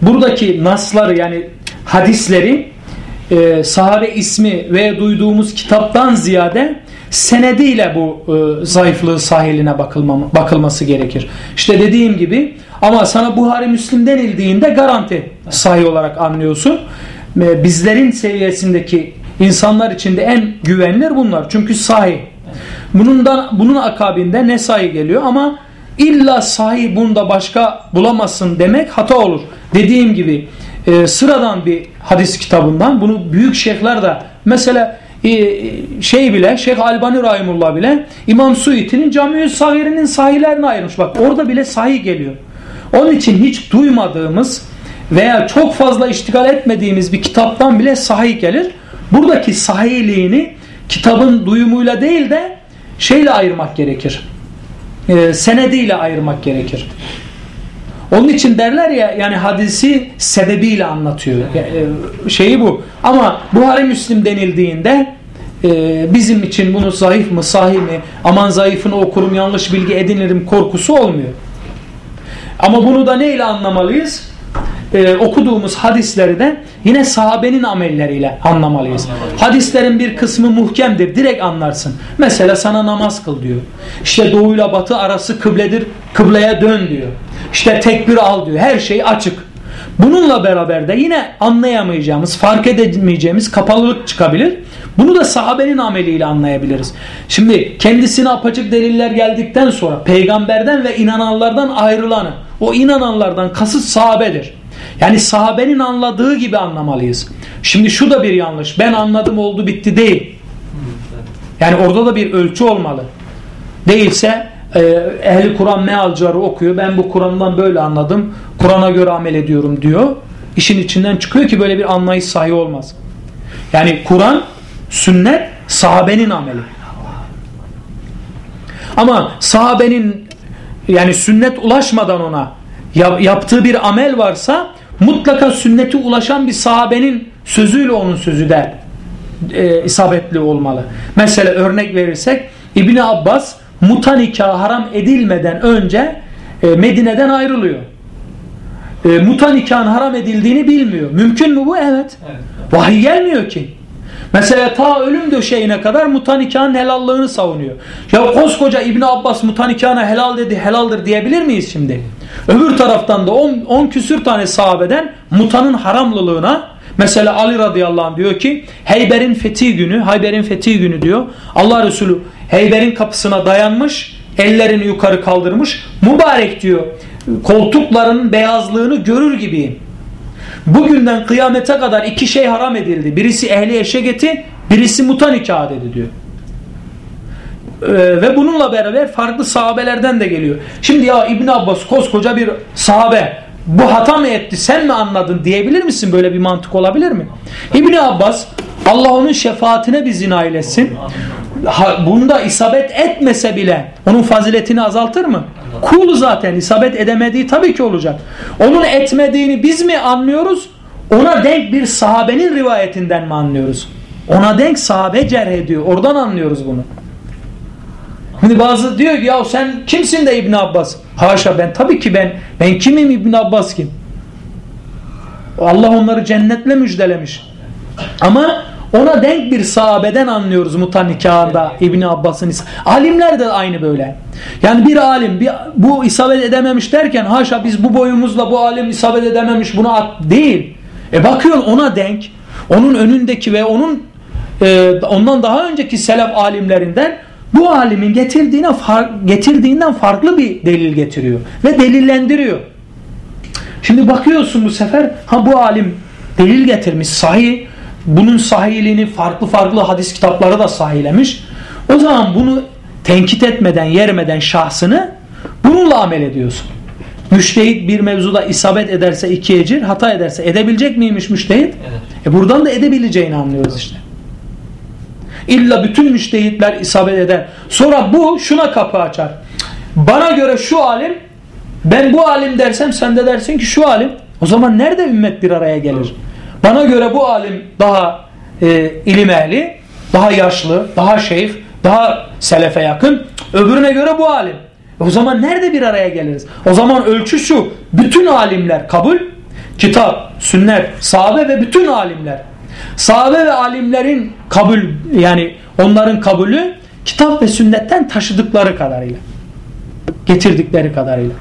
Buradaki nasları yani hadisleri e, sahabe ismi ve duyduğumuz kitaptan ziyade senediyle bu e, zayıflığı sahiline bakılma, bakılması gerekir. İşte dediğim gibi ama sana Buhari Müslim denildiğinde garanti sahih olarak anlıyorsun. E, bizlerin seviyesindeki insanlar içinde en güvenilir bunlar. Çünkü sahih. Bunun, bunun akabinde ne sahih geliyor ama illa sahih bunda başka bulamazsın demek hata olur. Dediğim gibi e, sıradan bir hadis kitabından bunu büyük şeyhler de mesela e, şey bile Şeyh Albani Rahimullah bile İmam Suyiti'nin Cami-ü Sahir'inin sahihlerini ayırmış. Bak orada bile sahih geliyor. Onun için hiç duymadığımız veya çok fazla iştigal etmediğimiz bir kitaptan bile sahih gelir. Buradaki sahihliğini kitabın duyumuyla değil de şeyle ayırmak gerekir. E, senediyle ayırmak gerekir. Onun için derler ya yani hadisi sebebiyle anlatıyor. E, şeyi bu. Ama Buhari Müslim denildiğinde e, bizim için bunu zayıf mı sahih mi aman zayıfını okurum yanlış bilgi edinirim korkusu olmuyor. Ama bunu da neyle anlamalıyız? Ee, okuduğumuz hadisleri de yine sahabenin amelleriyle anlamalıyız. Hadislerin bir kısmı muhkemdir. Direkt anlarsın. Mesela sana namaz kıl diyor. İşte doğuyla batı arası kıbledir. Kıbleye dön diyor. İşte tekbir al diyor. Her şey açık. Bununla beraber de yine anlayamayacağımız, fark edemeyeceğimiz kapalılık çıkabilir. Bunu da sahabenin ameliyle anlayabiliriz. Şimdi kendisine apaçık deliller geldikten sonra peygamberden ve inananlardan ayrılanı, o inananlardan kasıt sahabedir. Yani sahabenin anladığı gibi anlamalıyız. Şimdi şu da bir yanlış. Ben anladım oldu bitti değil. Yani orada da bir ölçü olmalı. Değilse e, ehli Kur'an mealcarı okuyor. Ben bu Kur'an'dan böyle anladım. Kur'an'a göre amel ediyorum diyor. İşin içinden çıkıyor ki böyle bir anlayış sahi olmaz. Yani Kur'an, sünnet sahabenin ameli. Ama sahabenin yani sünnet ulaşmadan ona yaptığı bir amel varsa mutlaka sünneti ulaşan bir sahabenin sözüyle onun sözü de e, isabetli olmalı. Mesela örnek verirsek İbni Abbas muta nikahı haram edilmeden önce e, Medine'den ayrılıyor. E, muta nikahın haram edildiğini bilmiyor. Mümkün mü bu? Evet. Vahiy gelmiyor ki. Mesela ta ölüm döşeğine kadar muta nikahın helallığını savunuyor. Ya koskoca İbni Abbas muta nikahına helal dedi helaldir diyebilir miyiz şimdi? Öbür taraftan da 10 küsür tane sahabeden mutanın haramlılığına mesela Ali radıyallahu anh diyor ki Heyber'in fethi günü Heyber'in fethi günü diyor Allah Resulü Heyber'in kapısına dayanmış ellerini yukarı kaldırmış mübarek diyor koltuklarının beyazlığını görür gibiyim. Bugünden kıyamete kadar iki şey haram edildi. Birisi ehli eşegeti, birisi muta nikah dedi diyor. Ee, ve bununla beraber farklı sahabelerden de geliyor. Şimdi ya İbn Abbas koskoca bir sahabe bu hata mı etti sen mi anladın diyebilir misin? Böyle bir mantık olabilir mi? İbn Abbas Allah onun şefaatine bir zina eylesin. bunda isabet etmese bile onun faziletini azaltır mı? Kul zaten isabet edemediği tabii ki olacak. Onun etmediğini biz mi anlıyoruz? Ona denk bir sahabenin rivayetinden mi anlıyoruz? Ona denk sahabe cerh ediyor. Oradan anlıyoruz bunu. Şimdi bazı diyor ki ya sen kimsin de İbn Abbas? Haşa ben tabii ki ben ben kimim İbn Abbas kim? Allah onları cennetle müjdelemiş. Ama ona denk bir sahabeden anlıyoruz muta nikahında İbni Abbas'ın. Alimler de aynı böyle. Yani bir alim bir, bu isabet edememiş derken haşa biz bu boyumuzla bu alim isabet edememiş buna at değil. E bakıyorsun ona denk onun önündeki ve onun e, ondan daha önceki selef alimlerinden bu alimin getirdiğine far, getirdiğinden farklı bir delil getiriyor ve delillendiriyor. Şimdi bakıyorsun bu sefer ha bu alim delil getirmiş sahih bunun sahihliğini farklı farklı hadis kitapları da sahihlemiş. O zaman bunu tenkit etmeden, yermeden şahsını bununla amel ediyorsun. Müştehit bir mevzuda isabet ederse iki ecir, hata ederse edebilecek miymiş müştehit? Evet. E buradan da edebileceğini anlıyoruz işte. İlla bütün müştehitler isabet eder. Sonra bu şuna kapı açar. Bana göre şu alim, ben bu alim dersem sen de dersin ki şu alim. O zaman nerede ümmet bir araya gelir? Bana göre bu alim daha e, ilim ehli, daha yaşlı, daha şeyh, daha selefe yakın. Öbürüne göre bu alim. E o zaman nerede bir araya geliriz? O zaman ölçü şu. Bütün alimler kabul, kitap, sünnet, sahabe ve bütün alimler. Sahabe ve alimlerin kabul yani onların kabulü kitap ve sünnetten taşıdıkları kadarıyla. Getirdikleri kadarıyla.